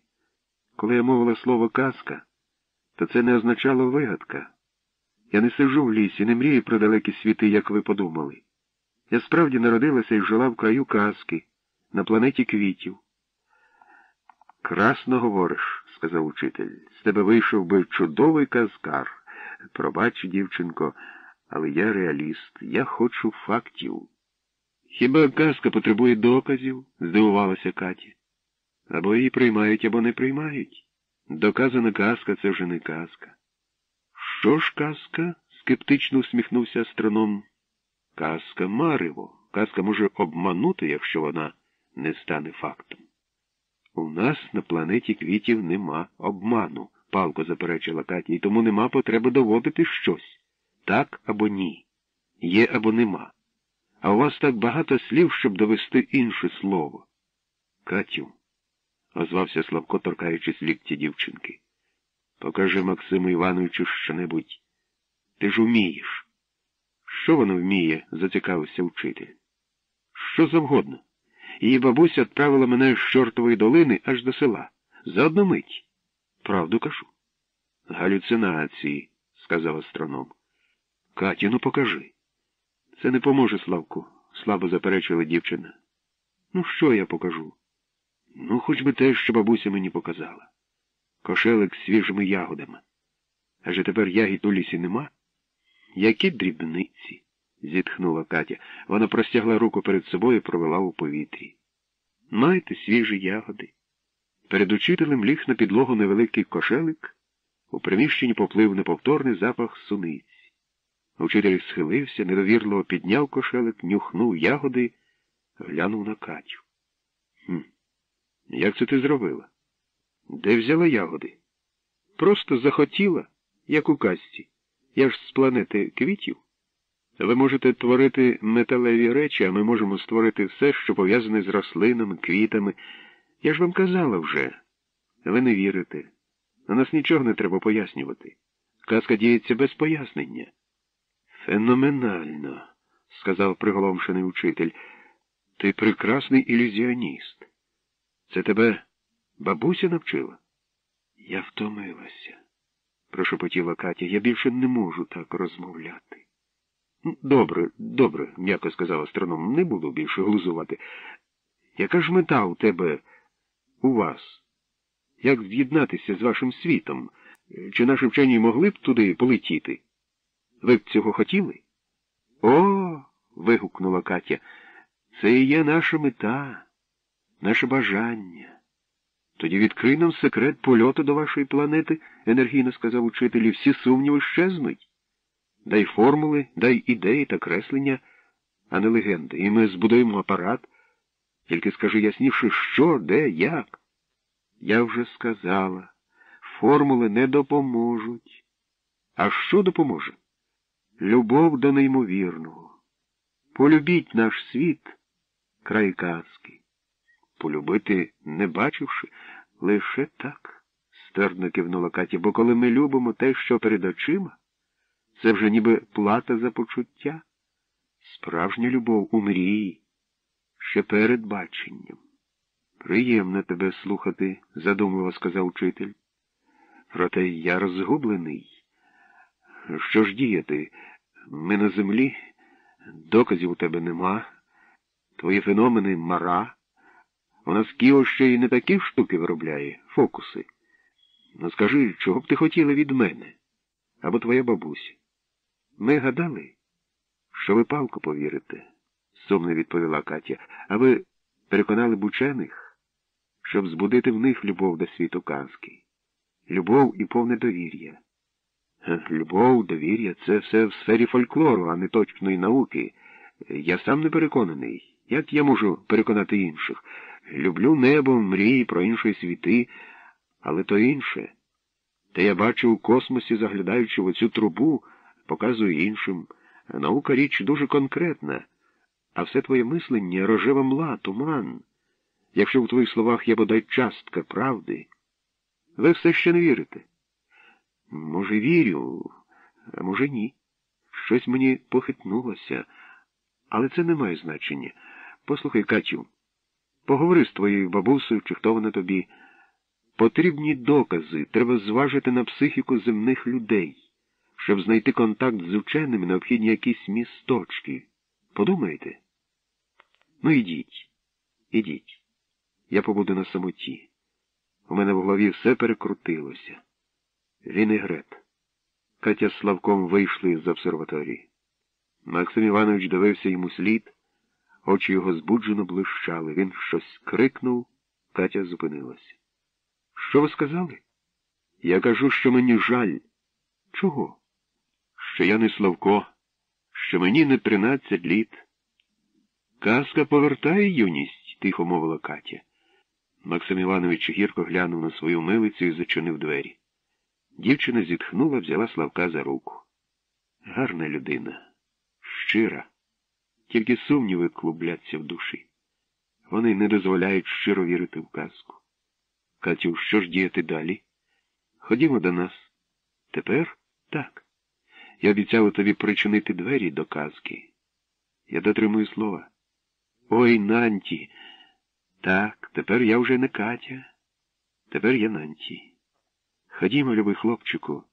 S1: Коли я мовила слово казка, то це не означало вигадка. Я не сиджу в лісі, не мрію про далекі світи, як ви подумали. Я справді народилася і жила в краю казки, на планеті квітів. Красно говориш, сказав учитель. З тебе вийшов би чудовий казкар. Пробач, дівчинко, але я реаліст, я хочу фактів. Хіба казка потребує доказів? здивувалася Каті. Або її приймають, або не приймають. Доказана казка це вже не казка. Що ж казка? скептично усміхнувся астроном. Казка мариво. Казка може обманути, якщо вона не стане фактом. У нас на планеті квітів нема обману, палко заперечила Катя, і тому нема потреби доводити щось. Так або ні. Є або нема. А у вас так багато слів, щоб довести інше слово. Катю, озвався Славко, торкаючись лікті дівчинки. Покажи Максиму Івановичу що-небудь. Ти ж умієш. Що воно вміє? зацікавився вчитель. Що завгодно. Її бабуся відправила мене з чортової долини аж до села. За одну мить. Правду кажу. Галюцинації, сказав астроном. Катю, ну покажи. Це не поможе, Славку, слабо заперечила дівчина. Ну, що я покажу? Ну, хоч би те, що бабуся мені показала. Кошелик з свіжими ягодами. Аже тепер ягід у лісі нема? Які дрібниці, зітхнула Катя. Вона простягла руку перед собою і провела у повітрі. Майте свіжі ягоди. Перед учителем ліг на підлогу невеликий кошелик, у приміщенні поплив неповторний запах суниці. Учитель схилився, недовірливо підняв кошелик, нюхнув ягоди, глянув на Катю. «Хм, Як це ти зробила? Де взяла ягоди? Просто захотіла, як у казці. Я ж з планети квітів. Ви можете творити металеві речі, а ми можемо створити все, що пов'язане з рослинами, квітами. Я ж вам казала вже. Ви не вірите. На нас нічого не треба пояснювати. Казка діється без пояснення. Феноменально, сказав приголомшений учитель. Ти прекрасний ілюзіоніст. Це тебе бабуся навчила? Я втомилася, прошепотіла Катя. Я більше не можу так розмовляти. Добре, добре, м'яко сказав астроном, не буду більше глузувати. Яка ж мета у тебе, у вас? Як з'єднатися з вашим світом? Чи наші вчені могли б туди полетіти? Ви б цього хотіли? О. вигукнула Катя. Це і є наша мета, наше бажання. Тоді відкрий нам секрет польоту до вашої планети, енергійно сказав учитель, і всі сумніви щезнуть. Дай формули, дай ідеї та креслення, а не легенди. І ми збудуємо апарат. Тільки скажи ясніше, що, де, як. Я вже сказала, формули не допоможуть. А що допоможе? Любов до неймовірного. Полюбіть наш світ, край казки. Полюбити, не бачивши, лише так, ствердно кивнула Катя, бо коли ми любимо те, що перед очима, це вже ніби плата за почуття, справжня любов у мрії, ще перед баченням. Приємно тебе слухати, задумливо сказав учитель. Проте я розгублений. Що ж діяти? Ми на землі, доказів у тебе нема, твої феномени мара. У нас Кіо ще й не такі штуки виробляє, фокуси. Ну скажи, чого б ти хотіла від мене? Або твоя бабуся? Ми гадали, що ви палку повірите, сумно відповіла Катя, а ви переконали б учених, щоб збудити в них любов до світу казки, любов і повне довір'я. Любов, довір'я це все в сфері фольклору, а не точної науки. Я сам не переконаний. Як я можу переконати інших? Люблю небо, мрії про інші світи, але то інше. Та я бачу у космосі, заглядаючи в оцю трубу, показую іншим. Наука річ дуже конкретна, а все твоє мислення рожева мла, туман. Якщо в твоїх словах є бодай частка правди, ви все ще не вірите. Може, вірю, а може, ні. Щось мені похитнулося, але це не має значення. Послухай, Катю, поговори з твоєю бабусею, чи хто вона тобі. Потрібні докази, треба зважити на психіку земних людей. Щоб знайти контакт з ученими, необхідні якісь місточки. Подумаєте? Ну, ідіть, ідіть. Я побуду на самоті. У мене в голові все перекрутилося. Вінегрет. Катя з Славком вийшли з обсерваторії. Максим Іванович дивився йому слід, очі його збуджено блищали. Він щось крикнув, Катя зупинилася. Що ви сказали? Я кажу, що мені жаль. Чого? Що я не Славко, що мені не тринадцять літ. Казка повертає юність, тихо мовила Катя. Максим Іванович гірко глянув на свою милицю і зачинив двері. Дівчина зітхнула, взяла Славка за руку. Гарна людина, щира, тільки сумніви клубляться в душі. Вони не дозволяють щиро вірити в казку. Катю, що ж діяти далі? Ходімо до нас. Тепер так. Я обіцяв тобі причинити двері до казки. Я дотримую слова. Ой, Нанті. Так, тепер я вже не Катя. Тепер я Нанті. Ходімо, любий хлопчику.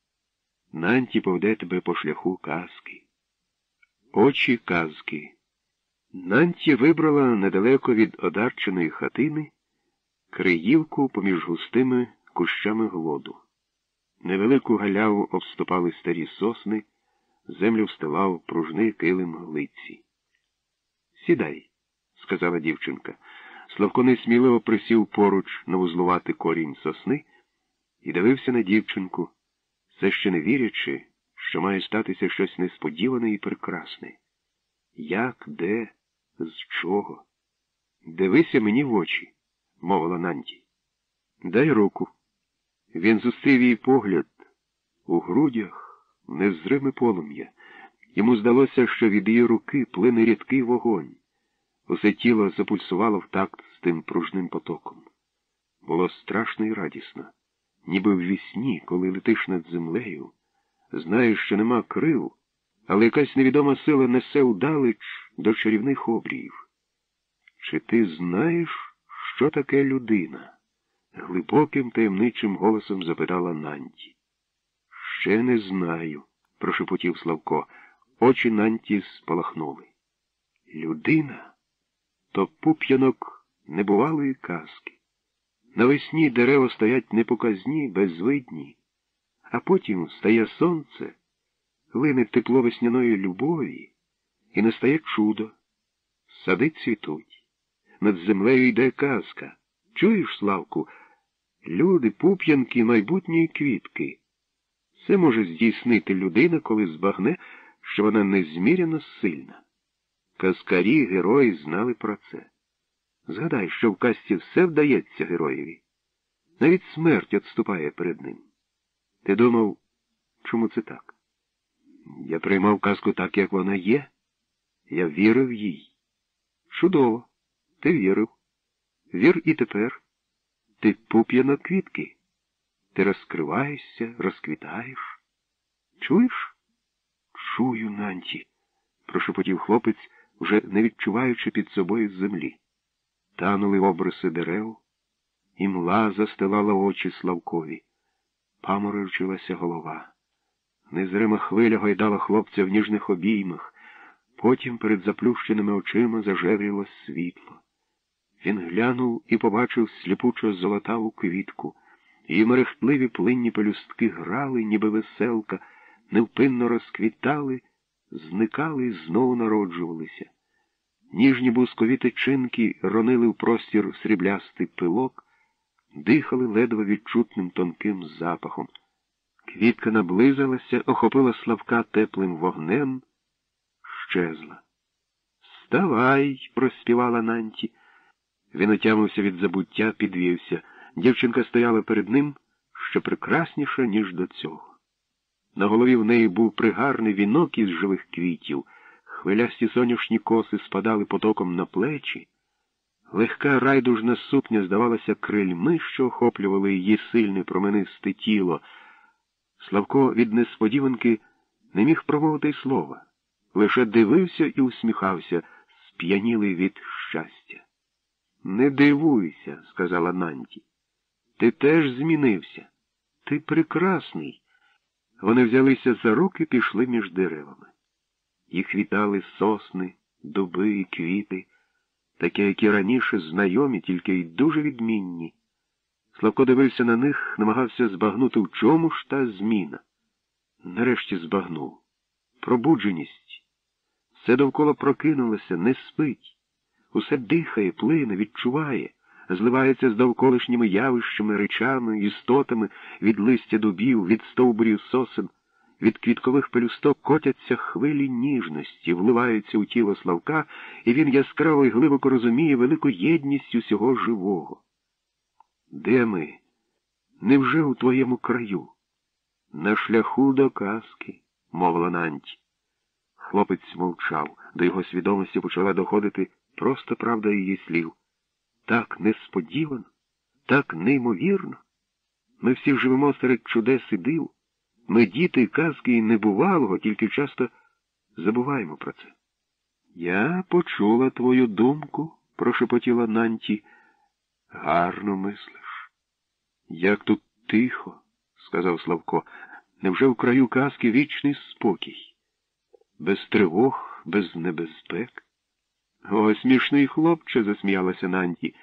S1: Нанті поведе тебе по шляху казки. Очі казки. Нанті вибрала недалеко від одарченої хатини криївку поміж густими кущами глоду. Невелику галяву обступали старі сосни, землю встилав пружний килим глиці. Сідай, сказала дівчинка. Славко несміливо присів поруч на вузлувати корінь сосни і дивився на дівчинку, все ще не вірячи, що має статися щось несподіване і прекрасне. Як, де, з чого? Дивися мені в очі мовила Нанті. Дай руку. Він зустрів її погляд у грудях незриме полум'я. Йому здалося, що від її руки плине рідкий вогонь. Усе тіло запульсувало в такт з тим пружним потоком. Було страшно і радісно, ніби в вісні, коли летиш над землею, знаєш, що нема крил, але якась невідома сила несе удалеч до чарівних обріїв. Чи ти знаєш? Що таке людина? глибоким таємничим голосом запитала Нанті. Ще не знаю, прошепотів Славко. Очі Нанті спалахнули. Людина то пуп'янок небувалої казки. Навесні дерева стоять непоказні, безвидні, а потім стає сонце, лине тепло весняної любові, і настає чудо. Сади цвітуть над землею йде казка. Чуєш, Славку? Люди, пуп'янки, майбутньої квітки. Це може здійснити людина, коли збагне, що вона незміряно сильна. Казкарі, герої знали про це. Згадай, що в казці все вдається героєві. Навіть смерть відступає перед ним. Ти думав, чому це так? Я приймав казку так, як вона є. Я вірив їй. Чудово. Ти вірив. Вір і тепер. Ти пуп'яно квітки. Ти розкриваєшся, розквітаєш. Чуєш? Чую, Нанті, прошепотів хлопець, вже не відчуваючи під собою землі. Танули обриси дерев, і мла застилала очі Славкові. Паморочилася голова. Незрима хвиля гойдала хлопця в ніжних обіймах, потім перед заплющеними очима зажевріло світло. Він глянув і побачив сліпучо золотаву квітку. Її мерехтливі плинні пелюстки грали, ніби веселка, невпинно розквітали, зникали і знову народжувалися. Ніжні бускові тичинки ронили в простір сріблястий пилок, дихали ледве відчутним тонким запахом. Квітка наблизилася, охопила Славка теплим вогнем, щезла. Вставай, проспівала Нанті. Він отямився від забуття, підвівся. Дівчинка стояла перед ним ще прекрасніша, ніж до цього. На голові в неї був пригарний вінок із живих квітів, хвилясті соняшні коси спадали потоком на плечі. Легка райдужна сукня здавалася крильми, що охоплювали її сильне променисте тіло. Славко від несподіванки не міг промовити й слова, лише дивився і усміхався, сп'янілий від щастя. Не дивуйся, сказала Нанті. Ти теж змінився. Ти прекрасний. Вони взялися за руки пішли між деревами. Їх вітали сосни, дуби і квіти, такі, як раніше, знайомі, тільки й дуже відмінні. Славко дивився на них, намагався збагнути, в чому ж та зміна. Нарешті збагнув. Пробудженість. Все довкола прокинулося, не спить. Усе дихає, плине, відчуває, зливається з довколишніми явищами, речами, істотами від листя дубів, від стовбурів сосен, від квіткових пелюсток котяться хвилі ніжності, вливаються у тіло Славка, і він яскраво і глибоко розуміє велику єдність усього живого. Де ми? Невже у твоєму краю? На шляху до казки, мовила Нанті. Хлопець мовчав, до його свідомості почала доходити просто правда її слів. Так несподівано, так неймовірно. Ми всі живемо серед чудес і див. Ми діти казки і небувалого, тільки часто забуваємо про це. Я почула твою думку, прошепотіла Нанті. Гарно мислиш. Як тут тихо, сказав Славко. Невже в краю казки вічний спокій? Без тривог, без небезпек? О, смішний хлопче, засміялася Нанті.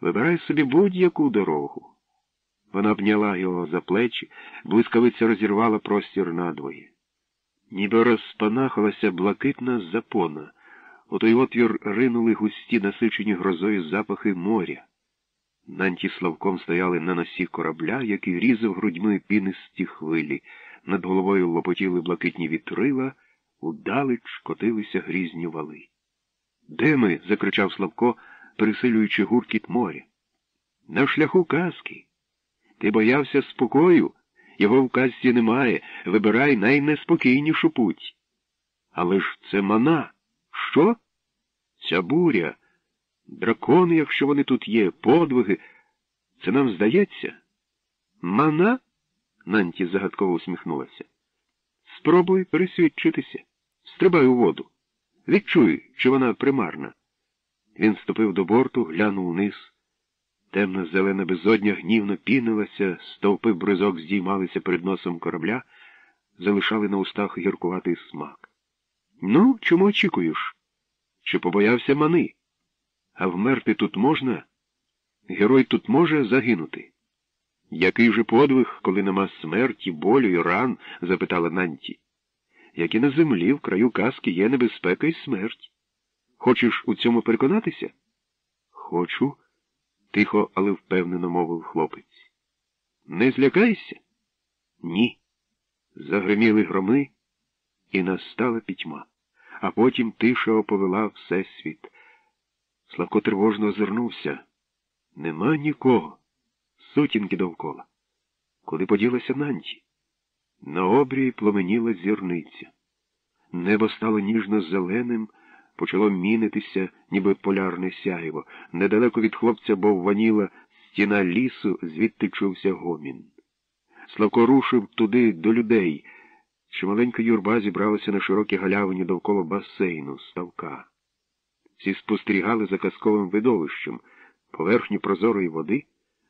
S1: Вибирай собі будь-яку дорогу. Вона обняла його за плечі, блискавиця розірвала простір надвоє. Ніби розпанахалася блакитна запона. У той отвір ринули густі, насичені грозою запахи моря. Нанті Славком стояли на носі корабля, який різав грудьми пінисті хвилі. Над головою лопотіли блакитні вітрила, удалеч котилися грізні вали. Де ми? закричав Славко, пересилюючи гуркіт моря. На шляху казки. Ти боявся спокою, його в казці немає. Вибирай найнеспокійнішу путь. Але ж це мана. Що? Ця буря, дракони, якщо вони тут є, подвиги. Це нам здається? Мана? Нанті загадково усміхнулася. Спробуй пересвідчитися. Стрибай у воду. Відчуй, чи вона примарна. Він ступив до борту, глянув вниз. Темна зелена безодня гнівно пінилася, стовпи бризок здіймалися перед носом корабля, залишали на устах гіркуватий смак. Ну, чому очікуєш? Чи побоявся мани? А вмерти тут можна? Герой тут може загинути. Який же подвиг, коли нема смерті, болю і ран? запитала Нанті як і на землі, в краю казки є небезпека і смерть. Хочеш у цьому переконатися? Хочу, тихо, але впевнено мовив хлопець. Не злякайся? Ні. Загриміли громи, і настала пітьма, а потім тиша оповела Всесвіт. Славко тривожно озирнувся. Нема нікого. Сутінки довкола. Куди поділася Нанті? На обрії пломеніла зірниця. Небо стало ніжно-зеленим, почало мінитися, ніби полярне сяйво. Недалеко від хлопця бовваніла стіна лісу, звідти чувся гомін. Славко рушив туди до людей. Чималенька юрба зібралася на широкій галявині довкола басейну, ставка. Всі спостерігали за казковим видовищем, поверхню прозорої води,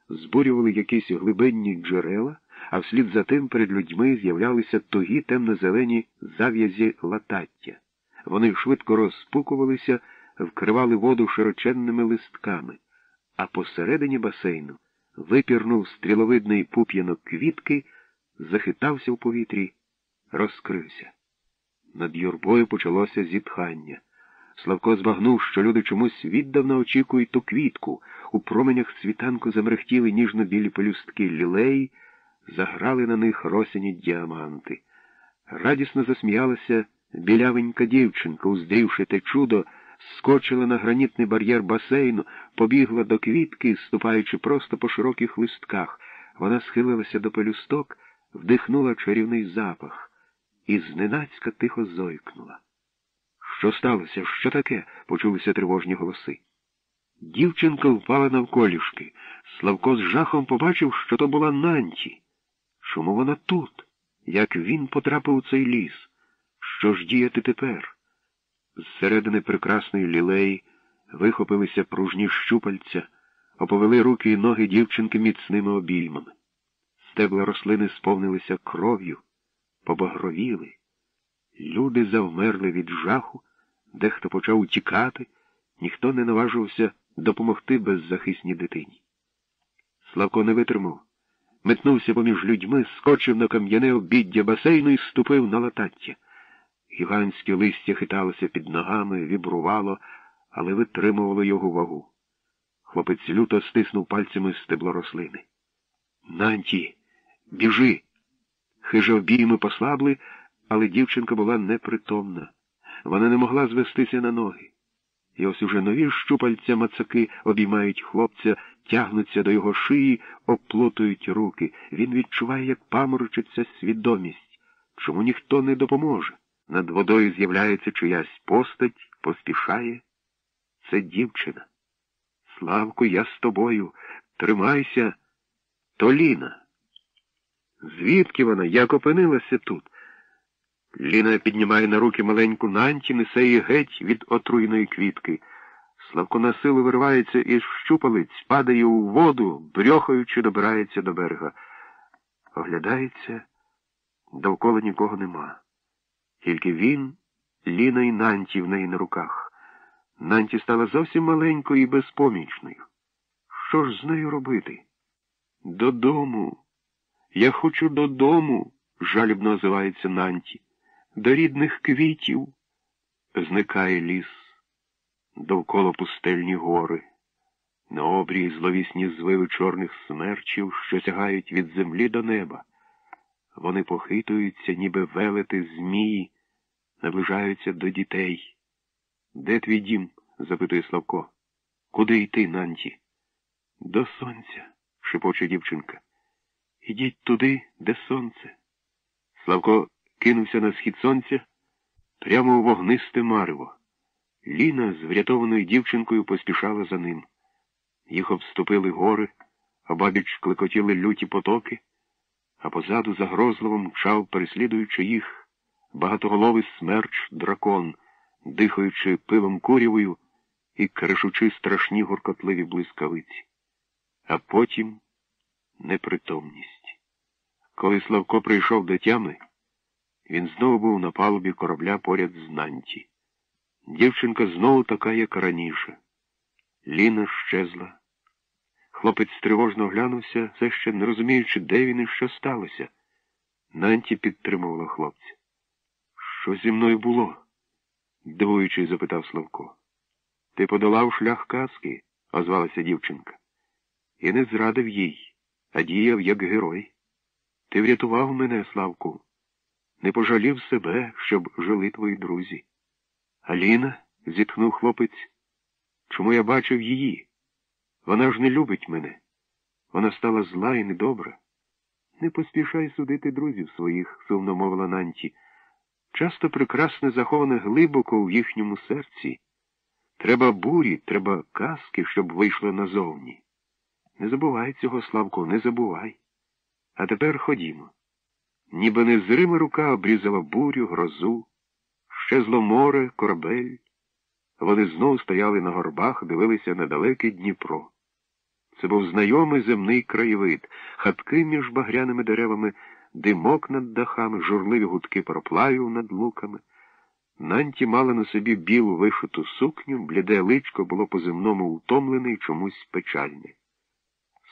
S1: збурювали якісь глибинні джерела а вслід за тим перед людьми з'являлися тугі темно-зелені зав'язі латаття. Вони швидко розпукувалися, вкривали воду широченними листками, а посередині басейну випірнув стріловидний пуп'янок квітки, захитався в повітрі, розкрився. Над юрбою почалося зітхання. Славко збагнув, що люди чомусь віддавна очікують ту квітку. У променях світанку замерехтіли ніжно-білі пелюстки лілеї, заграли на них росяні діаманти. Радісно засміялася білявенька дівчинка, уздрівши те чудо, скочила на гранітний бар'єр басейну, побігла до квітки, ступаючи просто по широких листках. Вона схилилася до пелюсток, вдихнула чарівний запах і зненацька тихо зойкнула. Що сталося? Що таке? почулися тривожні голоси. Дівчинка впала навколішки. Славко з жахом побачив, що то була Нанті. Чому вона тут? Як він потрапив у цей ліс? Що ж діяти тепер? Зсередини прекрасної лілеї вихопилися пружні щупальця, оповели руки і ноги дівчинки міцними обіймами. Стебла рослини сповнилися кров'ю, побагровіли. Люди завмерли від жаху, дехто почав утікати, ніхто не наважився допомогти беззахисній дитині. Славко не витримав, метнувся поміж людьми, скочив на кам'яне обіддя басейну і ступив на латаття. Гігантське листя хиталося під ногами, вібрувало, але витримувало його вагу. Хлопець люто стиснув пальцями стебло рослини. Нанті, біжи. Хижа обійми послабли, але дівчинка була непритомна. Вона не могла звестися на ноги. І ось уже нові щупальця мацаки обіймають хлопця, тягнуться до його шиї, оплутують руки. Він відчуває, як паморочиться свідомість, чому ніхто не допоможе. Над водою з'являється чиясь постать, поспішає. Це дівчина. Славку, я з тобою. Тримайся. То Ліна. Звідки вона? Як опинилася тут? Ліна піднімає на руки маленьку Нанті, несе її геть від отруйної квітки. Славко на силу виривається із щупалиць, падає у воду, брьохаючи, добирається до берега. Оглядається, довкола нікого нема. Тільки він, Ліна і Нанті в неї на руках. Нанті стала зовсім маленькою і безпомічною. Що ж з нею робити? Додому. Я хочу додому, жалібно озивається Нанті. До рідних квітів. Зникає ліс, довкола пустельні гори, на обрії зловісні звиви чорних смерчів, що сягають від землі до неба. Вони похитуються, ніби велети змії, наближаються до дітей. Де твій дім? запитує Славко. Куди йти, Нанті? До сонця, шепоче дівчинка. Ідіть туди, де сонце. Славко кинувся на схід сонця прямо у вогнисте марево. Ліна з врятованою дівчинкою поспішала за ним. Їх обступили гори, обабіч клекотіли люті потоки, а позаду загрозливо мчав, переслідуючи їх, багатоголовий смерч дракон, дихаючи пилом курявою і кришучи страшні гуркотливі блискавиці. А потім непритомність. Коли Славко прийшов до тями, він знову був на палубі корабля поряд з Нанті. Дівчинка знову така, як раніше. Ліна щезла. Хлопець тривожно оглянувся, все ще не розуміючи, де він і що сталося. Нанті підтримувала хлопця. Що зі мною було? дивуючись, запитав Славко. Ти подолав шлях казки, озвалася дівчинка. І не зрадив їй, а діяв як герой. Ти врятував мене, Славку не пожалів себе, щоб жили твої друзі. Аліна, зітхнув хлопець, чому я бачив її? Вона ж не любить мене. Вона стала зла і недобра. Не поспішай судити друзів своїх, сумно мовила Нанті. Часто прекрасне заховане глибоко в їхньому серці. Треба бурі, треба казки, щоб вийшло назовні. Не забувай цього, Славко, не забувай. А тепер ходімо ніби незрима рука обрізала бурю, грозу, щезло море, корабель. Вони знов стояли на горбах, дивилися на далекий Дніпро. Це був знайомий земний краєвид, хатки між багряними деревами, димок над дахами, журливі гудки пароплавів над луками. Нанті мала на собі білу вишиту сукню, бліде личко було по земному утомлене і чомусь печальне.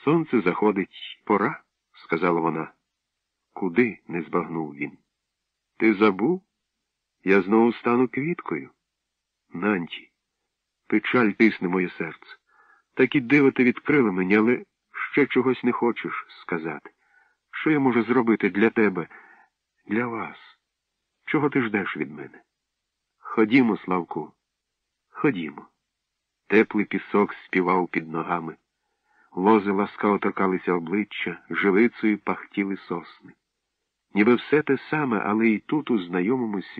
S1: Сонце заходить пора, сказала вона. Куди? не збагнув він. Ти забув? Я знову стану квіткою. Нанті, печаль тисне моє серце. Так і диво ти відкрила мені, але ще чогось не хочеш сказати. Що я можу зробити для тебе, для вас? Чого ти ждеш від мене? Ходімо, Славку, Ходімо. Теплий пісок співав під ногами. Лози ласкаво торкалися обличчя, живицею пахтіли сосни. Ніби все те саме, але і тут, у знайомому світі.